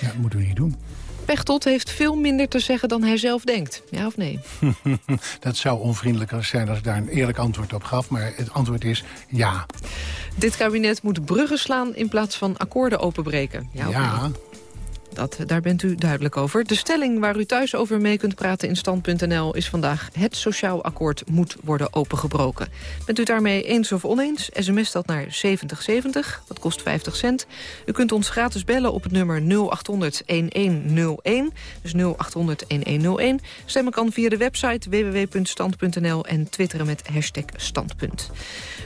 dat moeten we niet doen. Pechtold heeft veel minder te zeggen dan hij zelf denkt, ja of nee? dat zou onvriendelijk zijn als ik daar een eerlijk antwoord op gaf, maar het antwoord is ja. Dit kabinet moet bruggen slaan in plaats van akkoorden openbreken, ja, ja. Nee? Dat, daar bent u duidelijk over. De stelling waar u thuis over mee kunt praten in stand.nl is vandaag... het sociaal akkoord moet worden opengebroken. Bent u daarmee eens of oneens? SMS dat naar 7070, dat kost 50 cent. U kunt ons gratis bellen op het nummer 0800-1101. Dus 0800-1101. Stemmen kan via de website www.stand.nl en twitteren met hashtag standpunt.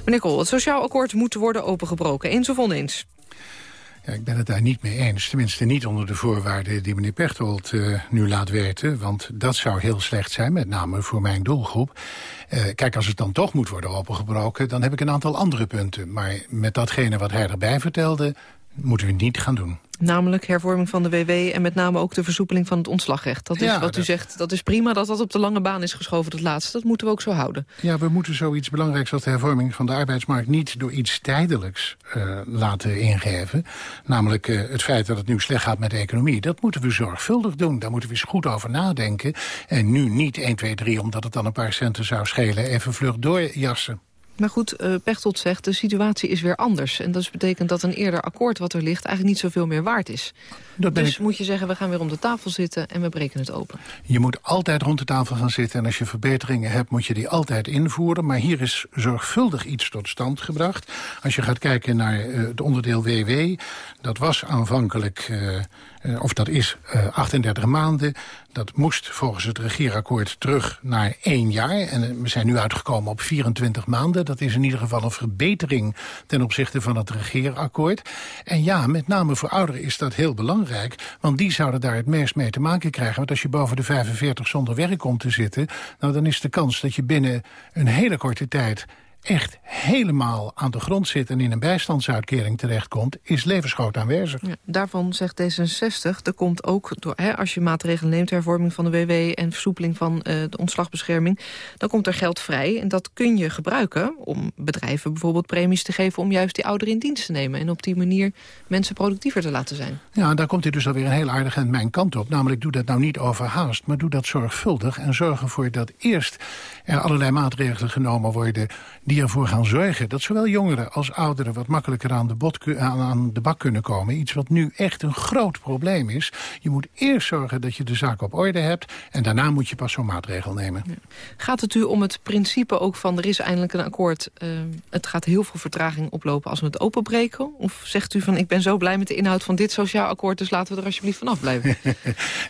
Meneer Kool, het sociaal akkoord moet worden opengebroken. Eens of oneens? Ik ben het daar niet mee eens. Tenminste niet onder de voorwaarden die meneer Pechtold uh, nu laat weten. Want dat zou heel slecht zijn, met name voor mijn doelgroep. Uh, kijk, als het dan toch moet worden opengebroken... dan heb ik een aantal andere punten. Maar met datgene wat hij erbij vertelde... moeten we niet gaan doen. Namelijk hervorming van de WW en met name ook de versoepeling van het ontslagrecht. Dat is Ja, wat u zegt, dat is prima dat dat op de lange baan is geschoven, dat laatste. Dat moeten we ook zo houden. Ja, we moeten zoiets belangrijks als de hervorming van de arbeidsmarkt... niet door iets tijdelijks eh, laten ingeven. Namelijk eh, het feit dat het nu slecht gaat met de economie. Dat moeten we zorgvuldig doen. Daar moeten we eens goed over nadenken. En nu niet 1, 2, 3, omdat het dan een paar centen zou schelen... even vlug doorjassen. Maar goed, eh, Pechtold zegt, de situatie is weer anders. En dat betekent dat een eerder akkoord wat er ligt... eigenlijk niet zoveel meer waard is. Dat dus ik- moet je zeggen, we gaan weer om de tafel zitten... en we breken het open. Je moet altijd rond de tafel gaan zitten en als je verbeteringen hebt moet je die altijd invoeren. Maar hier is zorgvuldig iets tot stand gebracht. Als je gaat kijken naar eh, het onderdeel WW, dat was aanvankelijk, eh, of dat is eh, 38 maanden. Dat moest volgens het regeerakkoord terug naar één jaar. En eh, we zijn nu uitgekomen op 24 maanden. Dat is in ieder geval een verbetering ten opzichte van het regeerakkoord. En ja, met name voor ouderen is dat heel belangrijk. Want die zouden daar het meest mee te maken krijgen. Want als je boven de 45 zonder werk komt te zitten... nou dan is de kans dat je binnen een hele korte tijd echt helemaal aan de grond zit... en in een bijstandsuitkering terechtkomt, is levensgroot aanwezig. Ja, daarvan zegt D66, er komt ook, door, hè, als je maatregelen neemt... hervorming van de WW en versoepeling van eh, de ontslagbescherming... dan komt er geld vrij en dat kun je gebruiken... om bedrijven bijvoorbeeld premies te geven... om juist die ouderen in dienst te nemen... en op die manier mensen productiever te laten zijn. Ja, en daar komt hij dus alweer een heel aardig eind mijn kant op. Namelijk, doe dat nou niet overhaast, maar doe dat zorgvuldig... en zorg ervoor dat eerst er allerlei maatregelen genomen worden... die ervoor gaan zorgen dat zowel jongeren als ouderen... wat makkelijker aan de, bot, aan de bak kunnen komen. Iets wat nu echt een groot probleem is. Je moet eerst zorgen dat je de zaak op orde hebt... en daarna moet je pas zo'n maatregel nemen. Gaat het u om het principe ook van er is eindelijk een akkoord... eh, het gaat heel veel vertraging oplopen als we het openbreken? Of zegt u van ik ben zo blij met de inhoud van dit sociaal akkoord... dus laten we er alsjeblieft vanaf blijven?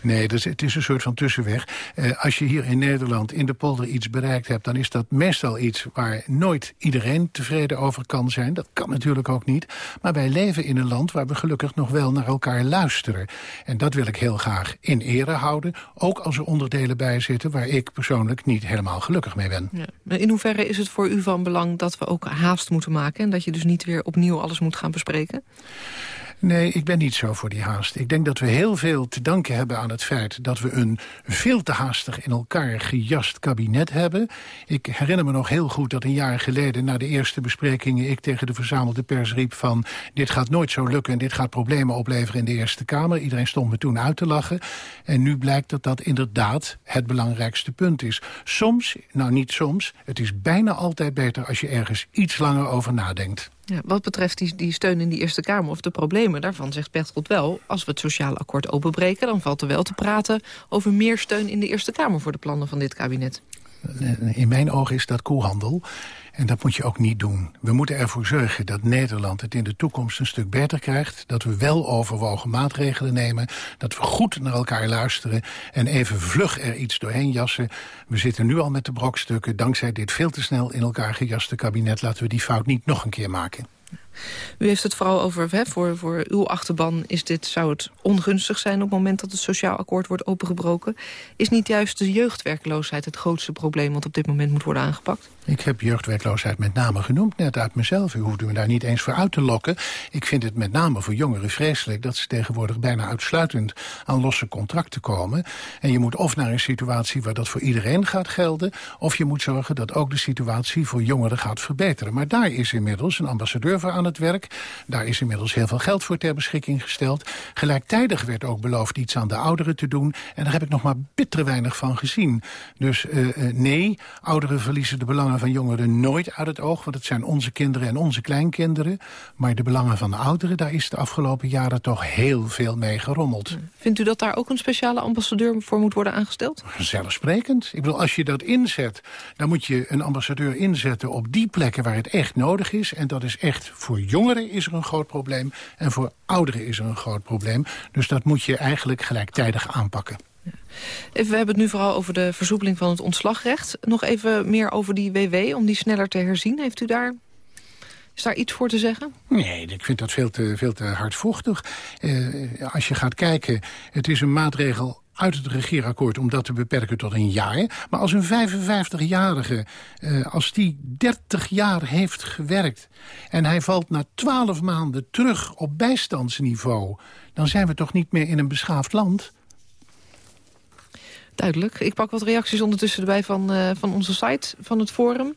Nee, dus het is een soort van tussenweg. Eh, als je hier in Nederland in de polder iets bereikt hebt... dan is dat meestal iets waar nooit iedereen tevreden over kan zijn. Dat kan natuurlijk ook niet. Maar wij leven in een land waar we gelukkig nog wel naar elkaar luisteren. En dat wil ik heel graag in ere houden. Ook als er onderdelen bij zitten waar ik persoonlijk niet helemaal gelukkig mee ben. Ja. In hoeverre is het voor u van belang dat we ook haast moeten maken... en dat je dus niet weer opnieuw alles moet gaan bespreken? Nee, ik ben niet zo voor die haast. Ik denk dat we heel veel te danken hebben aan het feit... dat we een veel te haastig in elkaar gejast kabinet hebben. Ik herinner me nog heel goed dat een jaar geleden... na de eerste besprekingen ik tegen de verzamelde pers riep van... dit gaat nooit zo lukken en dit gaat problemen opleveren in de Eerste Kamer. Iedereen stond me toen uit te lachen. En nu blijkt dat dat inderdaad het belangrijkste punt is. Soms, nou niet soms, het is bijna altijd beter... als je ergens iets langer over nadenkt. Ja, wat betreft die, die steun in die Eerste Kamer of de problemen... daarvan zegt Pechtold wel, als we het sociale akkoord openbreken... dan valt er wel te praten over meer steun in de Eerste Kamer... voor de plannen van dit kabinet. In mijn ogen is dat koehandel. En dat moet je ook niet doen. We moeten ervoor zorgen dat Nederland het in de toekomst een stuk beter krijgt. Dat we wel overwogen maatregelen nemen. Dat we goed naar elkaar luisteren. En even vlug er iets doorheen jassen. We zitten nu al met de brokstukken. Dankzij dit veel te snel in elkaar gejaste kabinet... laten we die fout niet nog een keer maken. U heeft het vooral over, hè, voor, voor uw achterban is dit, zou het ongunstig zijn... op het moment dat het sociaal akkoord wordt opengebroken. Is niet juist de jeugdwerkloosheid het grootste probleem... wat op dit moment moet worden aangepakt? Ik heb jeugdwerkloosheid met name genoemd, net uit mezelf. U hoeft me daar niet eens voor uit te lokken. Ik vind het met name voor jongeren vreselijk... dat ze tegenwoordig bijna uitsluitend aan losse contracten komen. En je moet of naar een situatie waar dat voor iedereen gaat gelden... of je moet zorgen dat ook de situatie voor jongeren gaat verbeteren. Maar daar is inmiddels een ambassadeur voor aan het werk. Daar is inmiddels heel veel geld voor ter beschikking gesteld. Gelijktijdig werd ook beloofd iets aan de ouderen te doen. En daar heb ik nog maar bitter weinig van gezien. Dus uh, uh, nee, ouderen verliezen de belangen van jongeren nooit uit het oog... want het zijn onze kinderen en onze kleinkinderen. Maar de belangen van de ouderen, daar is de afgelopen jaren toch heel veel mee gerommeld. Vindt u dat daar ook een speciale ambassadeur voor moet worden aangesteld? Zelfsprekend. Ik bedoel, als je dat inzet, dan moet je een ambassadeur inzetten... op die plekken waar het echt nodig is. En dat is echt, voor jongeren is er een groot probleem... en voor ouderen is er een groot probleem. Dus dat moet je eigenlijk gelijktijdig aanpakken. Even, we hebben het nu vooral over de versoepeling van het ontslagrecht. Nog even meer over die WW, om die sneller te herzien. Heeft u daar Is daar iets voor te zeggen? Nee, ik vind dat veel te, veel te hardvochtig. Uh, als je gaat kijken, het is een maatregel uit het regeerakkoord om dat te beperken tot een jaar. Maar als een 55-jarige, uh, als die 30 jaar heeft gewerkt... en hij valt na 12 maanden terug op bijstandsniveau... dan zijn we toch niet meer in een beschaafd land? Duidelijk. Ik pak wat reacties ondertussen erbij van, uh, van onze site, van het forum.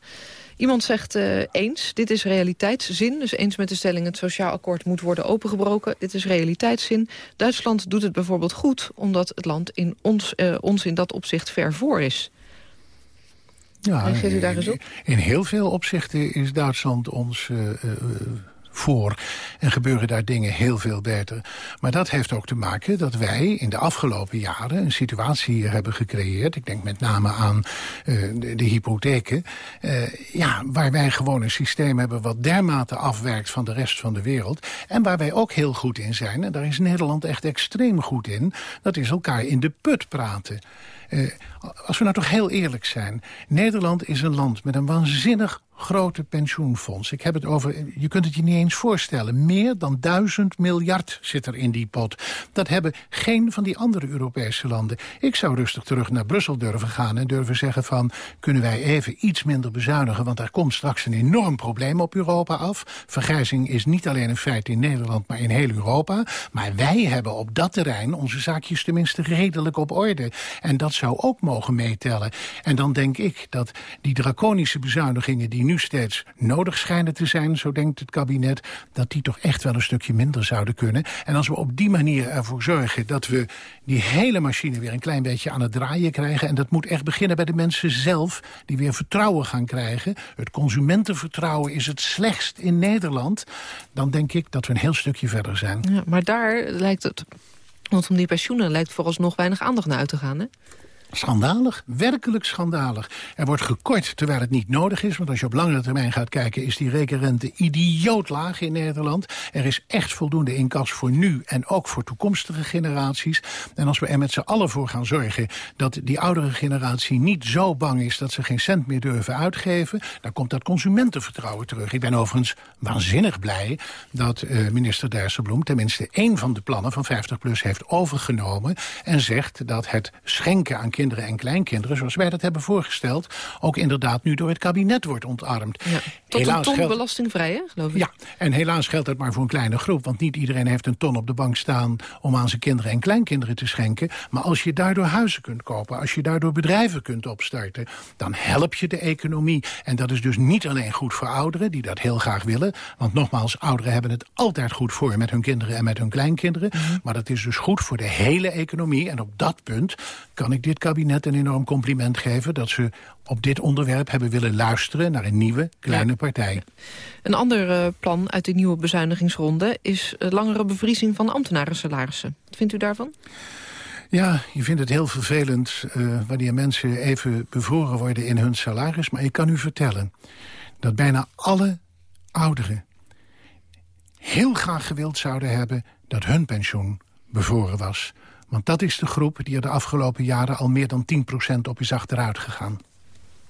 Iemand zegt uh, eens, dit is realiteitszin. Dus eens met de stelling het sociaal akkoord moet worden opengebroken. Dit is realiteitszin. Duitsland doet het bijvoorbeeld goed... omdat het land in ons, uh, ons in dat opzicht ver voor is. Ja, u daar eens op? In heel veel opzichten is Duitsland ons uh, voor. En gebeuren daar dingen heel veel beter. Maar dat heeft ook te maken dat wij in de afgelopen jaren... een situatie hebben gecreëerd. Ik denk met name aan uh, de, hypotheken. Uh, ja, waar wij gewoon een systeem hebben... wat dermate afwerkt van de rest van de wereld. En waar wij ook heel goed in zijn. En daar is Nederland echt extreem goed in. Dat is elkaar in de put praten. Uh, als we nou toch heel eerlijk zijn. Nederland is een land met een waanzinnig grote pensioenfonds. Ik heb het over, je kunt het je niet eens voorstellen. Meer dan duizend miljard zit er in die pot. Dat hebben geen van die andere Europese landen. Ik zou rustig terug naar Brussel durven gaan en durven zeggen van... kunnen wij even iets minder bezuinigen, want er komt straks een enorm probleem op Europa af. Vergrijzing is niet alleen een feit in Nederland, maar in heel Europa. Maar wij hebben op dat terrein onze zaakjes tenminste redelijk op orde. En dat zou ook mogen meetellen. En dan denk ik dat die draconische bezuinigingen die nu steeds nodig schijnen te zijn, zo denkt het kabinet, dat die toch echt wel een stukje minder zouden kunnen. En als we op die manier ervoor zorgen dat we die hele machine weer een klein beetje aan het draaien krijgen, en dat moet echt beginnen bij de mensen zelf, die weer vertrouwen gaan krijgen. Het consumentenvertrouwen is het slechtst in Nederland. Dan denk ik dat we een heel stukje verder zijn. Ja, maar daar lijkt het, want om die pensioenen lijkt vooralsnog weinig aandacht naar uit te gaan, hè? Schandalig, werkelijk schandalig. Er wordt gekort terwijl het niet nodig is. Want als je op langere termijn gaat kijken... is die rekenrente idioot laag in Nederland. Er is echt voldoende inkas voor nu en ook voor toekomstige generaties. En als we er met z'n allen voor gaan zorgen... dat die oudere generatie niet zo bang is... dat ze geen cent meer durven uitgeven... dan komt dat consumentenvertrouwen terug. Ik ben overigens waanzinnig blij dat uh, minister Dijsselbloem... tenminste één van de plannen van 50PLUS heeft overgenomen... en zegt dat het schenken aan kinderen en kleinkinderen... zoals wij dat hebben voorgesteld... ook inderdaad nu door het kabinet wordt ontarmd. Ja, tot helaas een ton geldt... belastingvrij, hè, geloof ik? Ja, en helaas geldt dat maar voor een kleine groep... want niet iedereen heeft een ton op de bank staan... om aan zijn kinderen en kleinkinderen te schenken. Maar als je daardoor huizen kunt kopen... als je daardoor bedrijven kunt opstarten... dan help je de economie. En dat is dus niet alleen goed voor ouderen... die dat heel graag willen. Want nogmaals, ouderen hebben het altijd goed voor... met hun kinderen en met hun kleinkinderen. Mhm. Maar dat is dus goed voor de hele economie. En op dat punt kan ik dit kabinet een enorm compliment geven... dat ze op dit onderwerp hebben willen luisteren naar een nieuwe kleine partij. Een ander uh, plan uit de nieuwe bezuinigingsronde... is uh, langere bevriezing van ambtenarensalarissen. Wat vindt u daarvan? Ja, je vindt het heel vervelend uh, wanneer mensen even bevroren worden in hun salaris. Maar ik kan u vertellen dat bijna alle ouderen heel graag gewild zouden hebben dat hun pensioen bevroren was. Want dat is de groep die er de afgelopen jaren al meer dan 10% op is achteruit gegaan.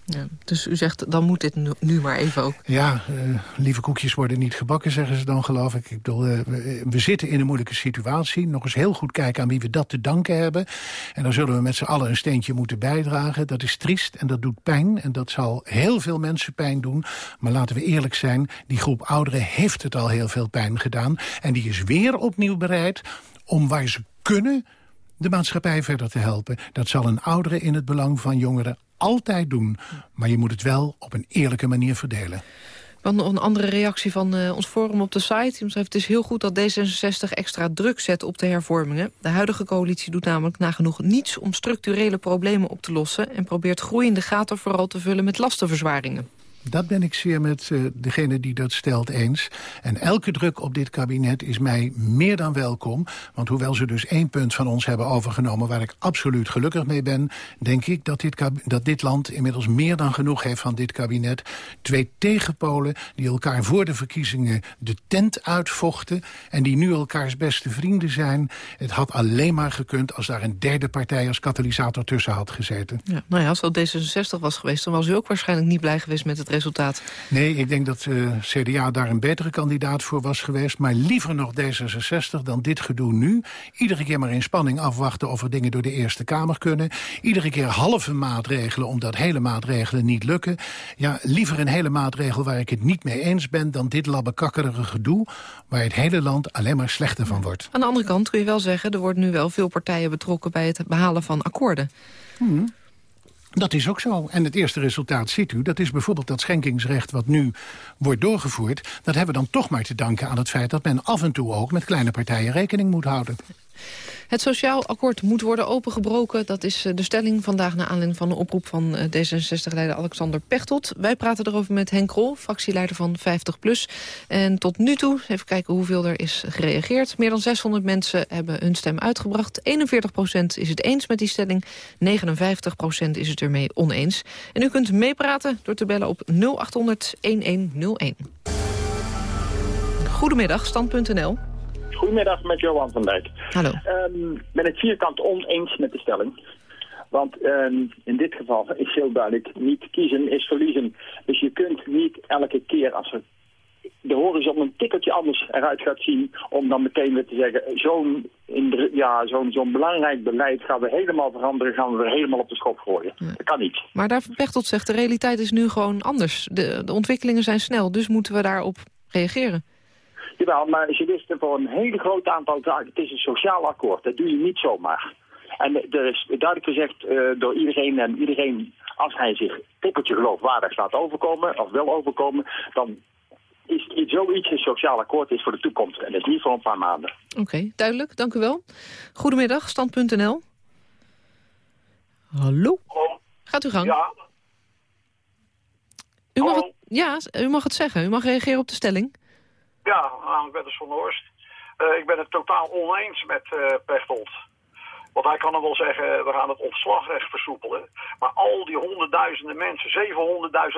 Ja, dus u zegt, dan moet dit nu, maar even ook. Ja, uh, lieve koekjes worden niet gebakken, zeggen ze dan, geloof ik. ik bedoel, uh, we, we, zitten in een moeilijke situatie. Nog eens heel goed kijken aan wie we dat te danken hebben. En dan zullen we met z'n allen een steentje moeten bijdragen. Dat is triest en dat doet pijn. En dat zal heel veel mensen pijn doen. Maar laten we eerlijk zijn, die groep ouderen heeft het al heel veel pijn gedaan. En die is weer opnieuw bereid om waar ze kunnen de maatschappij verder te helpen. Dat zal een oudere in het belang van jongeren altijd doen. Maar je moet het wel op een eerlijke manier verdelen. Nog een andere reactie van uh, ons forum op de site. Het is heel goed dat D66 extra druk zet op de hervormingen. De huidige coalitie doet namelijk nagenoeg niets om structurele problemen op te lossen... en probeert groeiende gaten vooral te vullen met lastenverzwaringen. Dat ben ik zeer met uh, degene die dat stelt eens. En elke druk op dit kabinet is mij meer dan welkom. Want hoewel ze dus één punt van ons hebben overgenomen... waar ik absoluut gelukkig mee ben... denk ik dat dit, dat dit land inmiddels meer dan genoeg heeft van dit kabinet. Twee tegenpolen die elkaar voor de verkiezingen de tent uitvochten... en die nu elkaars beste vrienden zijn. Het had alleen maar gekund als daar een derde partij als katalysator tussen had gezeten. Ja, nou ja, als dat D66 was geweest... dan was u ook waarschijnlijk niet blij geweest met het resultaat. Nee, ik denk dat uh, CDA daar een betere kandidaat voor was geweest. Maar liever nog D66 dan dit gedoe nu. Iedere keer maar in spanning afwachten of er dingen door de Eerste Kamer kunnen. Iedere keer halve maatregelen omdat hele maatregelen niet lukken. Ja, liever een hele maatregel waar ik het niet mee eens ben... dan dit labbekakkerige gedoe waar het hele land alleen maar slechter van wordt. Aan de andere kant kun je wel zeggen... er worden nu wel veel partijen betrokken bij het behalen van akkoorden. Hmm. Dat is ook zo. En het eerste resultaat ziet u. Dat is bijvoorbeeld dat schenkingsrecht wat nu wordt doorgevoerd. Dat hebben we dan toch maar te danken aan het feit dat men af en toe ook met kleine partijen rekening moet houden. Het sociaal akkoord moet worden opengebroken. Dat is eh, de stelling vandaag naar aanleiding van de oproep van eh, D66-leider Alexander Pechtold. Wij praten erover met Henk Krol, fractieleider van 50PLUS. En tot nu toe, even kijken hoeveel er is gereageerd. Meer dan 600 mensen hebben hun stem uitgebracht. 41% is het eens met die stelling. 59% is het ermee oneens. En u kunt meepraten door te bellen op 0800 1101. Goedemiddag, stand.nl. Goedemiddag met Johan van Dijk. Hallo. Um, ben het vierkant oneens met de stelling. Want um, in dit geval is heel duidelijk, niet kiezen is verliezen. Dus je kunt niet elke keer als er de horizon een tikkeltje anders eruit gaat zien... om dan meteen weer te zeggen, zo'n ja, zo'n zo'n belangrijk beleid gaan we helemaal veranderen... gaan we weer helemaal op de schop gooien. Dat kan niet. Maar daar Pechtold zegt, de realiteit is nu gewoon anders. De, de ontwikkelingen zijn snel, dus moeten we daarop reageren. Jawel, maar ze wisten voor een hele groot aantal zaken. Het is een sociaal akkoord, dat doe je niet zomaar. En er is duidelijk gezegd uh, door iedereen en iedereen... als hij zich tikkeltje geloofwaardig laat overkomen, of wil overkomen... dan is zoiets een sociaal akkoord is voor de toekomst. En dat is niet voor een paar maanden. Oké, duidelijk. Dank u wel. Goedemiddag, stand.nl. Hallo? Gaat u gang. Ja. U mag, het, ja, u mag het zeggen. U mag reageren op de stelling. Ja, namelijk van. Uh, ik ben het totaal oneens met uh, Pechtold. Want hij kan dan wel zeggen, we gaan het ontslagrecht versoepelen. Maar al die honderdduizenden mensen,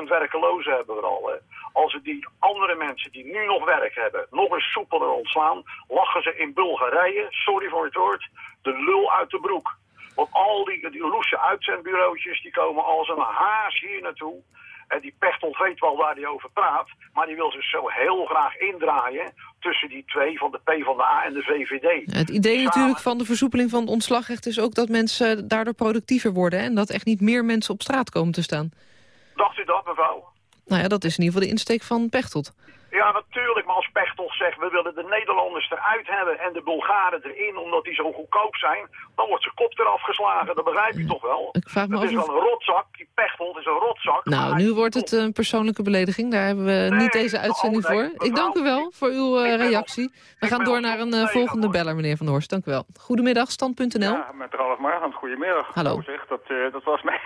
700.000 werkelozen hebben we al. Als we die andere mensen die nu nog werk hebben, nog eens soepeler ontslaan... lachen ze in Bulgarije, sorry voor het woord, de lul uit de broek. Want al die, die loese uitzendbureautjes, die komen als een haas hier naartoe... En die Pechtold weet wel waar hij over praat. Maar die wil zich zo heel graag indraaien tussen die twee van de PvdA en de VVD. Het idee natuurlijk van de versoepeling van het ontslagrecht is ook dat mensen daardoor productiever worden. En dat echt niet meer mensen op straat komen te staan. Dacht u dat, mevrouw? Nou ja, dat is in ieder geval de insteek van Pechtold. Ja, natuurlijk. Maar als Pechtold zegt, we willen de Nederlanders eruit hebben en de Bulgaren erin, omdat die zo goedkoop zijn, dan wordt zijn kop eraf geslagen. Dat begrijp je toch wel? Ik vraag me het is wel een rotzak. Die Pechtold is een rotzak. Nou, nu wordt het een persoonlijke belediging. Daar hebben we niet deze uitzending voor. ik dank u wel voor uw uh, reactie. We gaan door naar een uh, volgende beller, meneer Van der Horst. Dank u wel. Goedemiddag, stand.nl. Ja, met Ralf Margans. Goedemiddag. Hallo. Zeg, dat, uh, dat was mij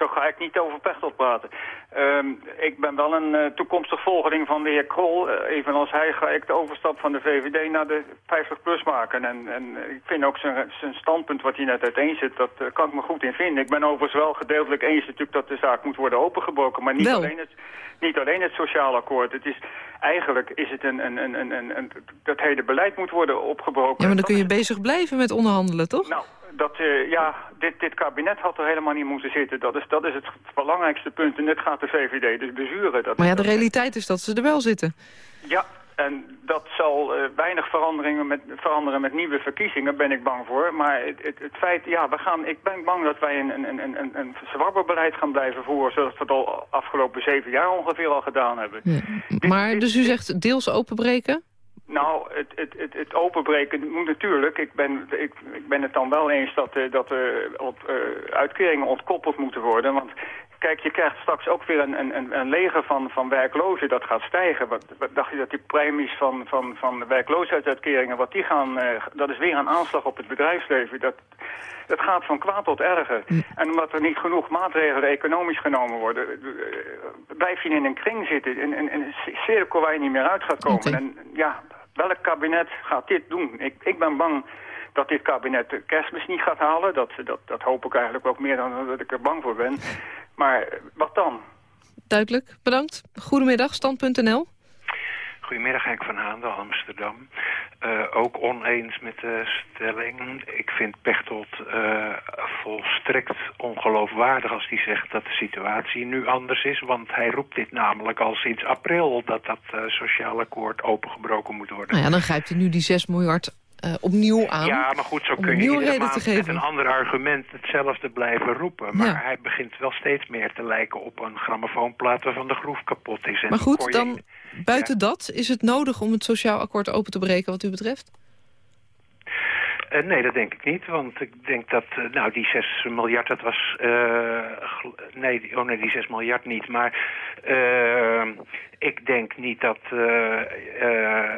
zo ga ik niet over Pechtold praten. Um, ik ben wel een uh, toekomstig volgeling van de heer Krol. Uh, evenals hij ga ik de overstap van de VVD naar de 50PLUS maken. En, en ik vind ook zijn, zijn standpunt wat hij net uiteenzet, dat uh, kan ik me goed in vinden. Ik ben overigens wel gedeeltelijk eens natuurlijk dat de zaak moet worden opengebroken. Maar niet, alleen het, niet alleen het sociaal akkoord. Het is, eigenlijk is het een, een, een, een, een, een dat hele beleid moet worden opgebroken. Ja, maar dan kun je bezig blijven met onderhandelen, toch? Nou, dat, uh, ja, dit, dit kabinet had er helemaal niet moeten zitten. Dat is, dat is het belangrijkste punt. En dit gaat de VVD dus bezuren. Dat maar ja, de realiteit is dat ze er wel zitten. Ja, en dat zal uh, weinig veranderingen met, veranderen met nieuwe verkiezingen, ben ik bang voor. Maar het, het, het, feit, ja, we gaan, ik ben bang dat wij een, een, een, een, een zwabberbeleid gaan blijven voeren... zoals we het al afgelopen zeven jaar ongeveer al gedaan hebben. Ja. Maar, dus u zegt deels openbreken? Nou, het, het, het, het, openbreken moet natuurlijk. Ik ben, ik, ik ben het dan wel eens dat, uh, dat op, uh, uitkeringen ontkoppeld moeten worden. Want kijk, je krijgt straks ook weer een, een, een leger van, van werklozen dat gaat stijgen. Wat, wat dacht je dat die premies van, van, van werkloosheidsuitkeringen, wat die gaan, dat is weer een aanslag op het bedrijfsleven. Dat, dat gaat van kwaad tot erger. En omdat er niet genoeg maatregelen economisch genomen worden, blijf je in een kring zitten, in een cirkel waar je niet meer uit gaat komen. En ja, welk kabinet gaat dit doen? Ik, ik ben bang dat dit kabinet de kerstmis niet gaat halen. Dat, dat, dat hoop ik eigenlijk ook meer dan dat ik er bang voor ben. Maar wat dan? Duidelijk, bedankt. Goedemiddag, stand.nl. goedemiddag, Henk van Haandel, Amsterdam. Uh, ook oneens met de stelling. Ik vind Pechtold uh, volstrekt ongeloofwaardig als hij zegt dat de situatie nu anders is. Want hij roept dit namelijk al sinds april dat dat uh, sociaal akkoord opengebroken moet worden. Nou ja, dan grijpt hij nu die 6 miljard uh, opnieuw aan. Ja, maar goed, zo kun je iedere maand met een ander argument hetzelfde blijven roepen. Maar ja. hij begint wel steeds meer te lijken op een grammofoonplaat waarvan de groef kapot is. En maar goed, dan buiten ja. dat, is het nodig om het sociaal akkoord open te breken wat u betreft? Uh, nee, dat denk ik niet, want ik denk dat, uh, nou, die 6 miljard, dat was, uh, nee, oh nee, die 6 miljard niet, maar ik denk niet dat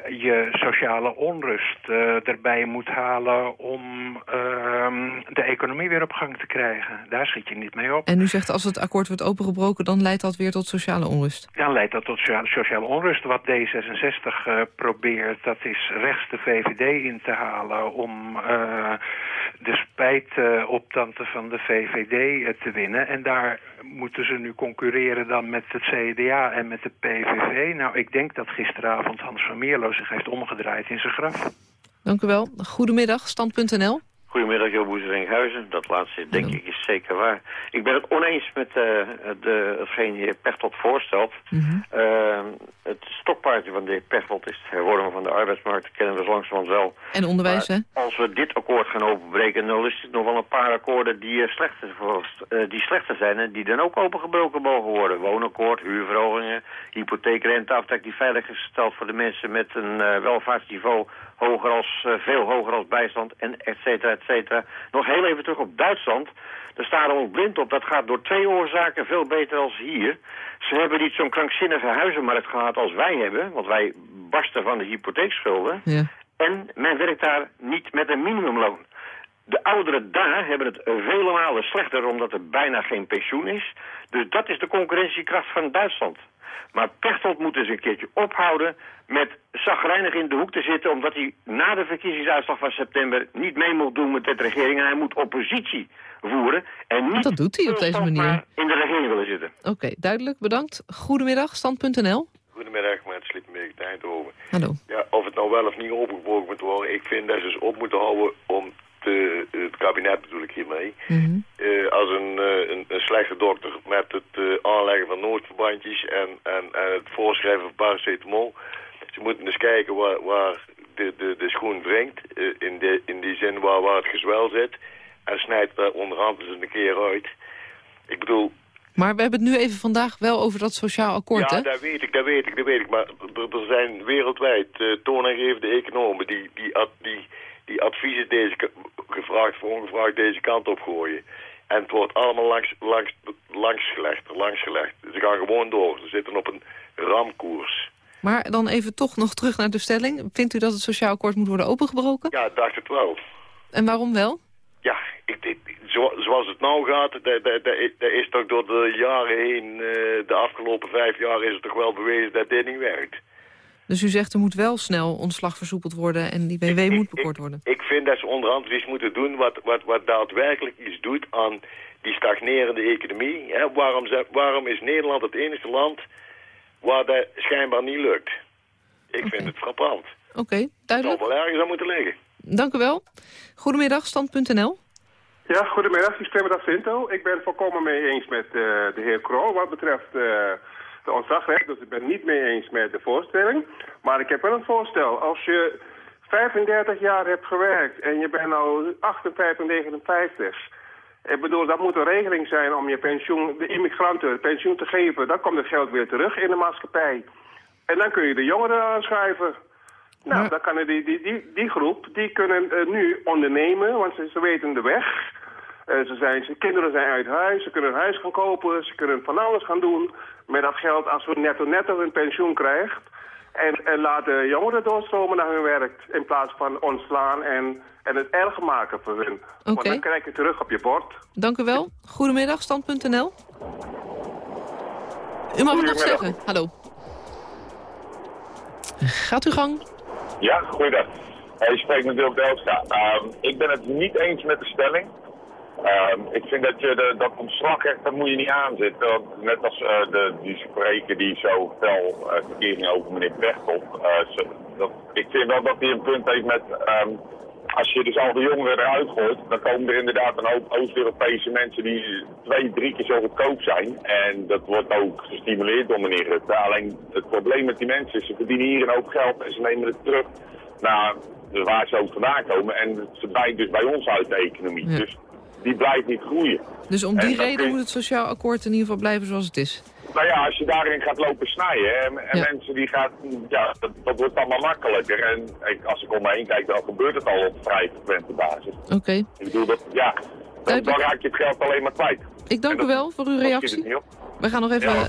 je sociale onrust erbij moet halen om ehm, de economie weer op gang te krijgen. Daar schiet je niet mee op. En u zegt als het akkoord wordt opengebroken, dan leidt dat weer tot sociale onrust? Dan leidt dat tot sociale onrust. Wat D66 probeert, dat is rechts de VVD in te halen om de spijtoptanten uh, van de VVD te winnen. En daar moeten ze nu concurreren dan met het CDA en met de PVV. Nou, ik denk dat gisteravond Hans van Mierlo zich heeft omgedraaid in zijn graf. Dank u wel. Goedemiddag, stand.nl. Goedemiddag, Jo Boezering-Huizen. Dat laatste, denk ik, is zeker waar. Ik ben het oneens met uh, de, hetgeen de heer Pechtold voorstelt. Mm -hmm. uh, het stokpaardje van de heer Pechtold is het hervormen van de arbeidsmarkt. Dat kennen we langzamerhand wel. En onderwijs, maar hè? Als we dit akkoord gaan openbreken, dan is het nog wel een paar akkoorden die, uh, slechter, uh, die slechter zijn... en die dan ook opengebroken mogen worden. Woonakkoord, huurverhogingen, hypotheekrenteaftrek... die veilig is gesteld voor de mensen met een uh, welvaartsniveau... hoger als, uh, veel hoger als bijstand, en et cetera, et cetera. Nog heel even terug op Duitsland... Daar staan we ook blind op. Dat gaat door twee oorzaken veel beter als hier. Ze hebben niet zo'n krankzinnige huizenmarkt gehad als wij hebben. Want wij barsten van de hypotheekschulden. Ja. En men werkt daar niet met een minimumloon. De ouderen daar hebben het vele malen slechter omdat er bijna geen pensioen is. Dus dat is de concurrentiekracht van Duitsland. Maar Pechtold moet eens een keertje ophouden met zagrijnig in de hoek te zitten... omdat hij na de verkiezingsuitslag van september niet mee moet doen met de regering. En hij moet oppositie voeren en niet... Dat doet hij op deze manier. ...in de regering willen zitten. Oké, okay, duidelijk. Bedankt. Goedemiddag, stand.nl. Goedemiddag, met Sliepenberg Eindhoven. Hallo. Ja, of het nou wel of niet opengebroken moet worden... ik vind dat ze dus op moeten houden om te, het kabinet bedoel ik hiermee... Mm -hmm. uh, als een, uh, een, een, slechte dokter met het aanleggen van noodverbandjes... En, en, en het voorschrijven van paracetamol... Ze moeten eens kijken waar, waar de, de, de schoen wringt, in, de, in die zin waar, waar het gezwel zit... En snijdt er onderhand eens een keer uit. Ik bedoel... Maar we hebben het nu even vandaag wel over dat sociaal akkoord, ja, hè? Ja, dat weet ik, dat weet ik, dat weet ik. Maar er, er zijn wereldwijd uh, toonaangevende economen die, die, die, die adviezen deze, gevraagd voor ongevraagd deze kant op gooien. En het wordt allemaal langs, langs, langs gelegd, langs gelegd. Ze gaan gewoon door. Ze zitten op een ramkoers. Maar dan even toch nog terug naar de stelling. Vindt u dat het sociaal akkoord moet worden opengebroken? Ja, ik dacht het wel. En waarom wel? Ja, ik, ik, zo, zoals het nou gaat, dat is toch door de jaren heen, uh, de afgelopen vijf jaar is het toch wel bewezen dat dit niet werkt. Dus u zegt er moet wel snel ontslag versoepeld worden en die WW ik, moet bekort worden? Ik, ik vind dat ze onderhand iets moeten doen wat, wat, wat daadwerkelijk iets doet aan die stagnerende economie. Hè? Waarom, waarom is Nederland het enige land waar dat schijnbaar niet lukt? Ik okay. vind het frappant. Oké, okay, duidelijk. Het zal wel ergens aan moeten liggen. Dank u wel. Goedemiddag, stand.nl. Ja, goedemiddag. Ik Asinto. Ik ben het volkomen mee eens met uh, de heer Kroo wat betreft uh, de ontslagrecht. Dus ik ben niet mee eens met de voorstelling. Maar ik heb wel een voorstel. Als je 35 jaar hebt gewerkt en je bent nu 58, 59... Ik bedoel, dat moet een regeling zijn om je pensioen, de immigranten pensioen te geven. Dan komt het geld weer terug in de maatschappij. En dan kun je de jongeren aanschuiven. Nou, dan kan die, die, die, die groep, die kunnen uh, nu ondernemen, want ze, ze weten de weg. Uh, ze zijn, ze, kinderen zijn uit huis, ze kunnen een huis gaan kopen, ze kunnen van alles gaan doen. Met dat geld, als we netto netto hun pensioen krijgt. En, en laten jongeren doorstromen naar hun werk, in plaats van ontslaan en, en het erger maken voor hun. Okay. Want dan krijg je terug op je bord. Dank u wel. Goedemiddag, stand.nl. U mag het nog zeggen. Hallo. Gaat uw gang. Ja, goeiedag. Je spreekt met Wil Belstra. Uh, ik ben het niet eens met de stelling. Ehm, ik vind dat je de, dat ontslagrecht, dat moet je niet aanzetten. Want net als uh, de, die spreker die zo fel uh, verkeering over meneer Pechtold. Dat, ik vind wel dat hij een punt heeft met... Um, als je dus al die jongeren eruit gooit, dan komen er inderdaad een hoop Oost-Europese mensen die twee, drie keer zo goedkoop zijn. En dat wordt ook gestimuleerd door meneer Rutte. Alleen het probleem met die mensen is, ze verdienen hier een hoop geld en ze nemen het terug naar waar ze ook vandaan komen. En ze bijt dus bij ons uit de economie. Ja. Dus die blijft niet groeien. Dus om die reden moet het sociaal akkoord in ieder geval blijven zoals het is? Nou ja, als je daarin gaat lopen snijden en ja. mensen die gaat, ja, dat, dat, wordt allemaal makkelijker. En ik, als ik om me heen kijk, dan gebeurt het al op vrij frequente basis. Oké. Okay. Ik bedoel, dat, ja, dan, dan raak je het geld alleen maar kwijt. Ik dank u wel voor uw reactie. We gaan nog even... Ja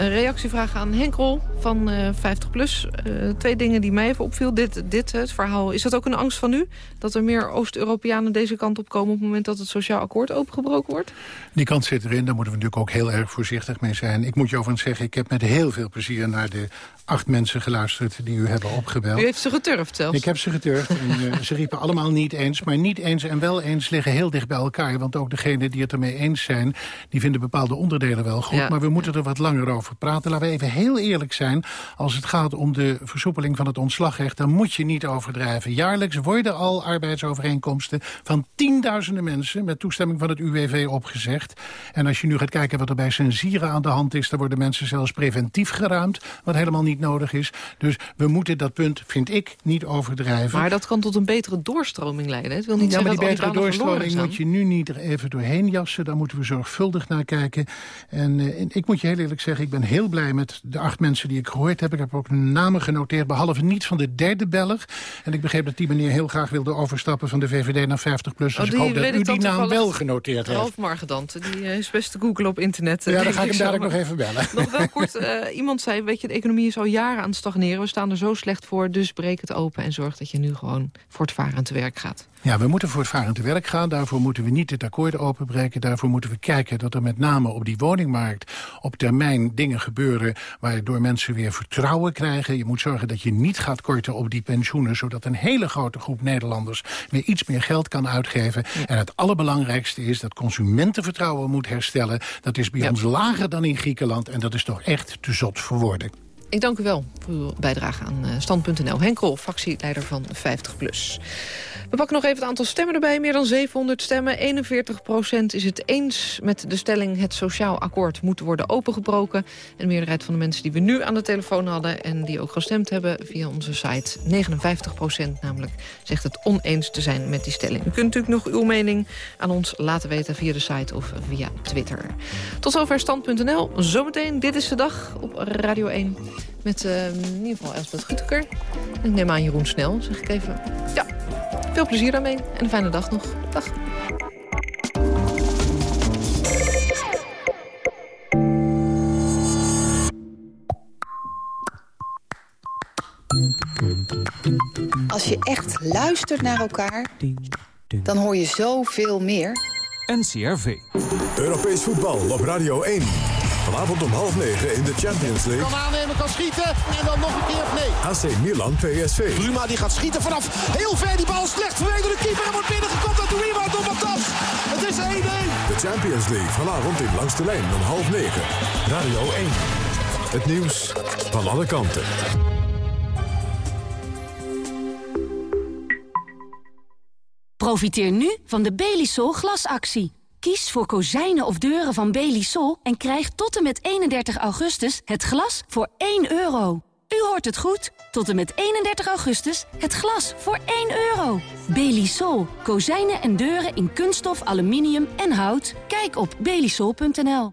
een reactie vragen aan Henkrol van uh, 50PLUS. Uh, twee dingen die mij even opviel. Dit, dit het verhaal. Is dat ook een angst van u? Dat er meer Oost-Europeanen deze kant op komen... op het moment dat het sociaal akkoord opengebroken wordt? Die kant zit erin. Daar moeten we natuurlijk ook heel erg voorzichtig mee zijn. Ik moet je overigens zeggen, ik heb met heel veel plezier... naar de acht mensen geluisterd die u hebben opgebeld. U heeft ze geturfd zelfs? Ik heb ze geturfd. en, uh, ze riepen allemaal niet eens. Maar niet eens en wel eens liggen heel dicht bij elkaar. Want ook degenen die het ermee eens zijn... die vinden bepaalde onderdelen wel goed. Ja. Maar we moeten er wat langer over praten. Laten we even heel eerlijk zijn. Als het gaat om de versoepeling van het ontslagrecht... dan moet je niet overdrijven. Jaarlijks worden al arbeidsovereenkomsten... van tienduizenden mensen met toestemming van het UWV opgezegd. En als je nu gaat kijken wat er bij Sensieren aan de hand is... dan worden mensen zelfs preventief geruimd... wat helemaal niet nodig is. Dus we moeten dat punt, vind ik, niet overdrijven. Maar dat kan tot een betere doorstroming leiden. Het wil niet ja, maar die betere doorstroming moet je nu niet er even doorheen jassen. Daar moeten we zorgvuldig naar kijken. En uh, ik moet je heel eerlijk zeggen, ik ben heel blij met de acht mensen die ik gehoord heb. Ik heb ook namen genoteerd, behalve niet van de derde Belg. En ik begreep dat die meneer heel graag wilde overstappen van de VVD naar 50 plus. Dus oh, ik hoop dat u die naam wel genoteerd heeft. Ralf Margedant, die uh, is best te googlen op internet. Ja, dan ga ik hem dadelijk nog even bellen. Nog wel kort, uh, iemand zei, weet je, de economie is al jaren aan het stagneren. We staan er zo slecht voor, dus breek het open en zorg dat je nu gewoon voortvarend te werk gaat. Ja, we moeten voortvarend te werk gaan. Daarvoor moeten we niet het akkoord openbreken. Daarvoor moeten we kijken dat er met name op die woningmarkt... op termijn dingen gebeuren waardoor mensen weer vertrouwen krijgen. Je moet zorgen dat je niet gaat korten op die pensioenen... zodat een hele grote groep Nederlanders weer iets meer geld kan uitgeven. Ja. En het allerbelangrijkste is dat consumentenvertrouwen moet herstellen. Dat is bij ja. ons lager dan in Griekenland en dat is toch echt te zot voor woorden. Ik dank u wel voor uw bijdrage aan Stand.nl. Henkel, fractieleider van 50PLUS. We pakken nog even het aantal stemmen erbij. Meer dan 700 stemmen. 41 procent is het eens met de stelling... het sociaal akkoord moet worden opengebroken. En de meerderheid van de mensen die we nu aan de telefoon hadden... en die ook gestemd hebben via onze site... 59 procent namelijk zegt het oneens te zijn met die stelling. U kunt natuurlijk nog uw mening aan ons laten weten... via de site of via Twitter. Tot zover stand.nl. Zometeen, dit is de dag op Radio 1... met uh, in ieder geval Elsbeth Guteker. Ik neem aan Jeroen Snel, zeg ik even. Ja, veel plezier daarmee en een fijne dag nog. Dag. Als je echt luistert naar elkaar, dan hoor je zoveel meer. NCRV. Europees voetbal op Radio 1. Vanavond om half negen in de Champions League. Kan aannemen, kan schieten en dan nog een keer nee. AC Milan, PSV. Bruma die gaat schieten vanaf heel ver. Die bal slecht verwegen door de keeper en wordt binnengekomen uit de rebound door Matas. Het is 1-1. De Champions League vanavond in Langs de Lijn om half negen. Radio 1. Het nieuws van alle kanten. Profiteer nu van de Belisol glasactie. Kies voor kozijnen of deuren van Belisol en krijg tot en met 31 augustus het glas voor 1 euro. U hoort het goed. Tot en met 31 augustus het glas voor 1 euro. Belisol. Kozijnen en deuren in kunststof, aluminium en hout. Kijk op belisol.nl.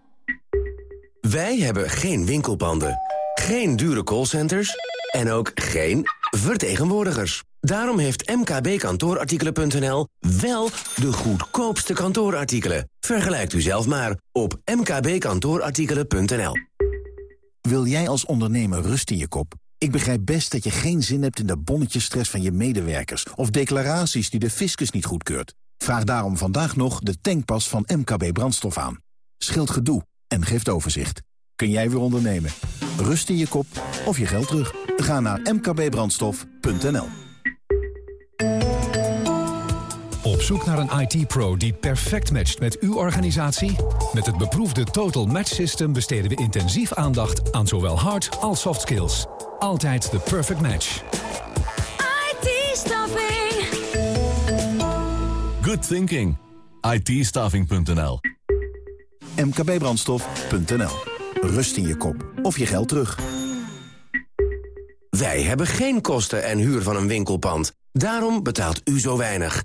Wij hebben geen winkelpanden, geen dure callcenters en ook geen vertegenwoordigers. Daarom heeft mkbkantoorartikelen.nl wel de goedkoopste kantoorartikelen. Vergelijkt u zelf maar op mkbkantoorartikelen.nl. Wil jij als ondernemer rust in je kop? Ik begrijp best dat je geen zin hebt in de bonnetjesstress van je medewerkers... of declaraties die de fiscus niet goedkeurt. Vraag daarom vandaag nog de tankpas van MKB Brandstof aan. Scheelt gedoe en geeft overzicht. Kun jij weer ondernemen? Rust in je kop of je geld terug? Ga naar mkbbrandstof.nl. Op zoek naar een IT-pro die perfect matcht met uw organisatie? Met het beproefde Total Match System besteden we intensief aandacht aan zowel hard als soft skills. Altijd de perfect match. IT-staffing. Good thinking. it mkbbrandstof.nl. Rust in je kop of je geld terug. Wij hebben geen kosten en huur van een winkelpand. Daarom betaalt u zo weinig.